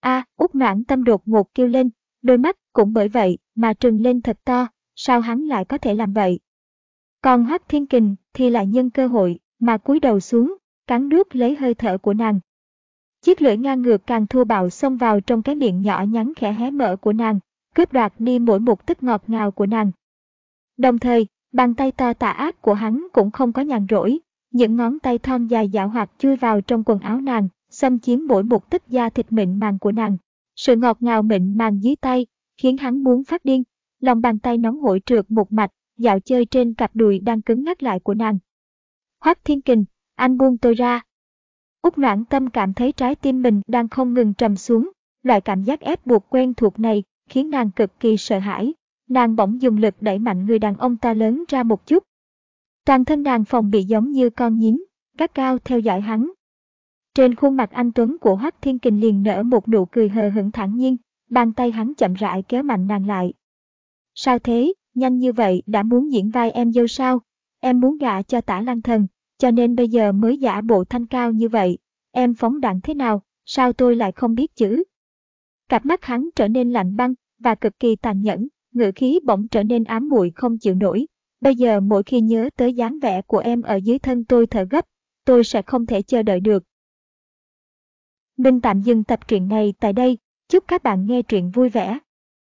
A, à, út noãn tâm đột ngột kêu lên, đôi mắt cũng bởi vậy mà trừng lên thật to, sao hắn lại có thể làm vậy? Còn Hắc Thiên Kình thì lại nhân cơ hội mà cúi đầu xuống, cắn nuốt lấy hơi thở của nàng. Chiếc lưỡi ngang ngược càng thô bạo xông vào trong cái miệng nhỏ nhắn khẽ hé mở của nàng, cướp đoạt đi mỗi một tức ngọt ngào của nàng. Đồng thời, bàn tay to tà ác của hắn cũng không có nhàn rỗi, những ngón tay thon dài dạo hoạt chui vào trong quần áo nàng, xâm chiếm mỗi một tấc da thịt mịn màng của nàng. Sự ngọt ngào mịn màng dưới tay, khiến hắn muốn phát điên. Lòng bàn tay nóng hổi trượt một mạch, dạo chơi trên cặp đùi đang cứng ngắt lại của nàng. Hoắc Thiên Kình, anh buông tôi ra. Úc noãn tâm cảm thấy trái tim mình đang không ngừng trầm xuống. Loại cảm giác ép buộc quen thuộc này khiến nàng cực kỳ sợ hãi. Nàng bỗng dùng lực đẩy mạnh người đàn ông ta lớn ra một chút. Toàn thân nàng phòng bị giống như con nhím, gắt cao theo dõi hắn. Trên khuôn mặt anh Tuấn của Hoắc Thiên Kình liền nở một nụ cười hờ hững thản nhiên, bàn tay hắn chậm rãi kéo mạnh nàng lại. Sao thế, nhanh như vậy đã muốn diễn vai em dâu sao? Em muốn gả cho tả lăng thần, cho nên bây giờ mới giả bộ thanh cao như vậy. Em phóng đạn thế nào, sao tôi lại không biết chữ? Cặp mắt hắn trở nên lạnh băng và cực kỳ tàn nhẫn, ngữ khí bỗng trở nên ám muội không chịu nổi. Bây giờ mỗi khi nhớ tới dáng vẻ của em ở dưới thân tôi thở gấp, tôi sẽ không thể chờ đợi được. Mình tạm dừng tập truyện này tại đây. Chúc các bạn nghe truyện vui vẻ.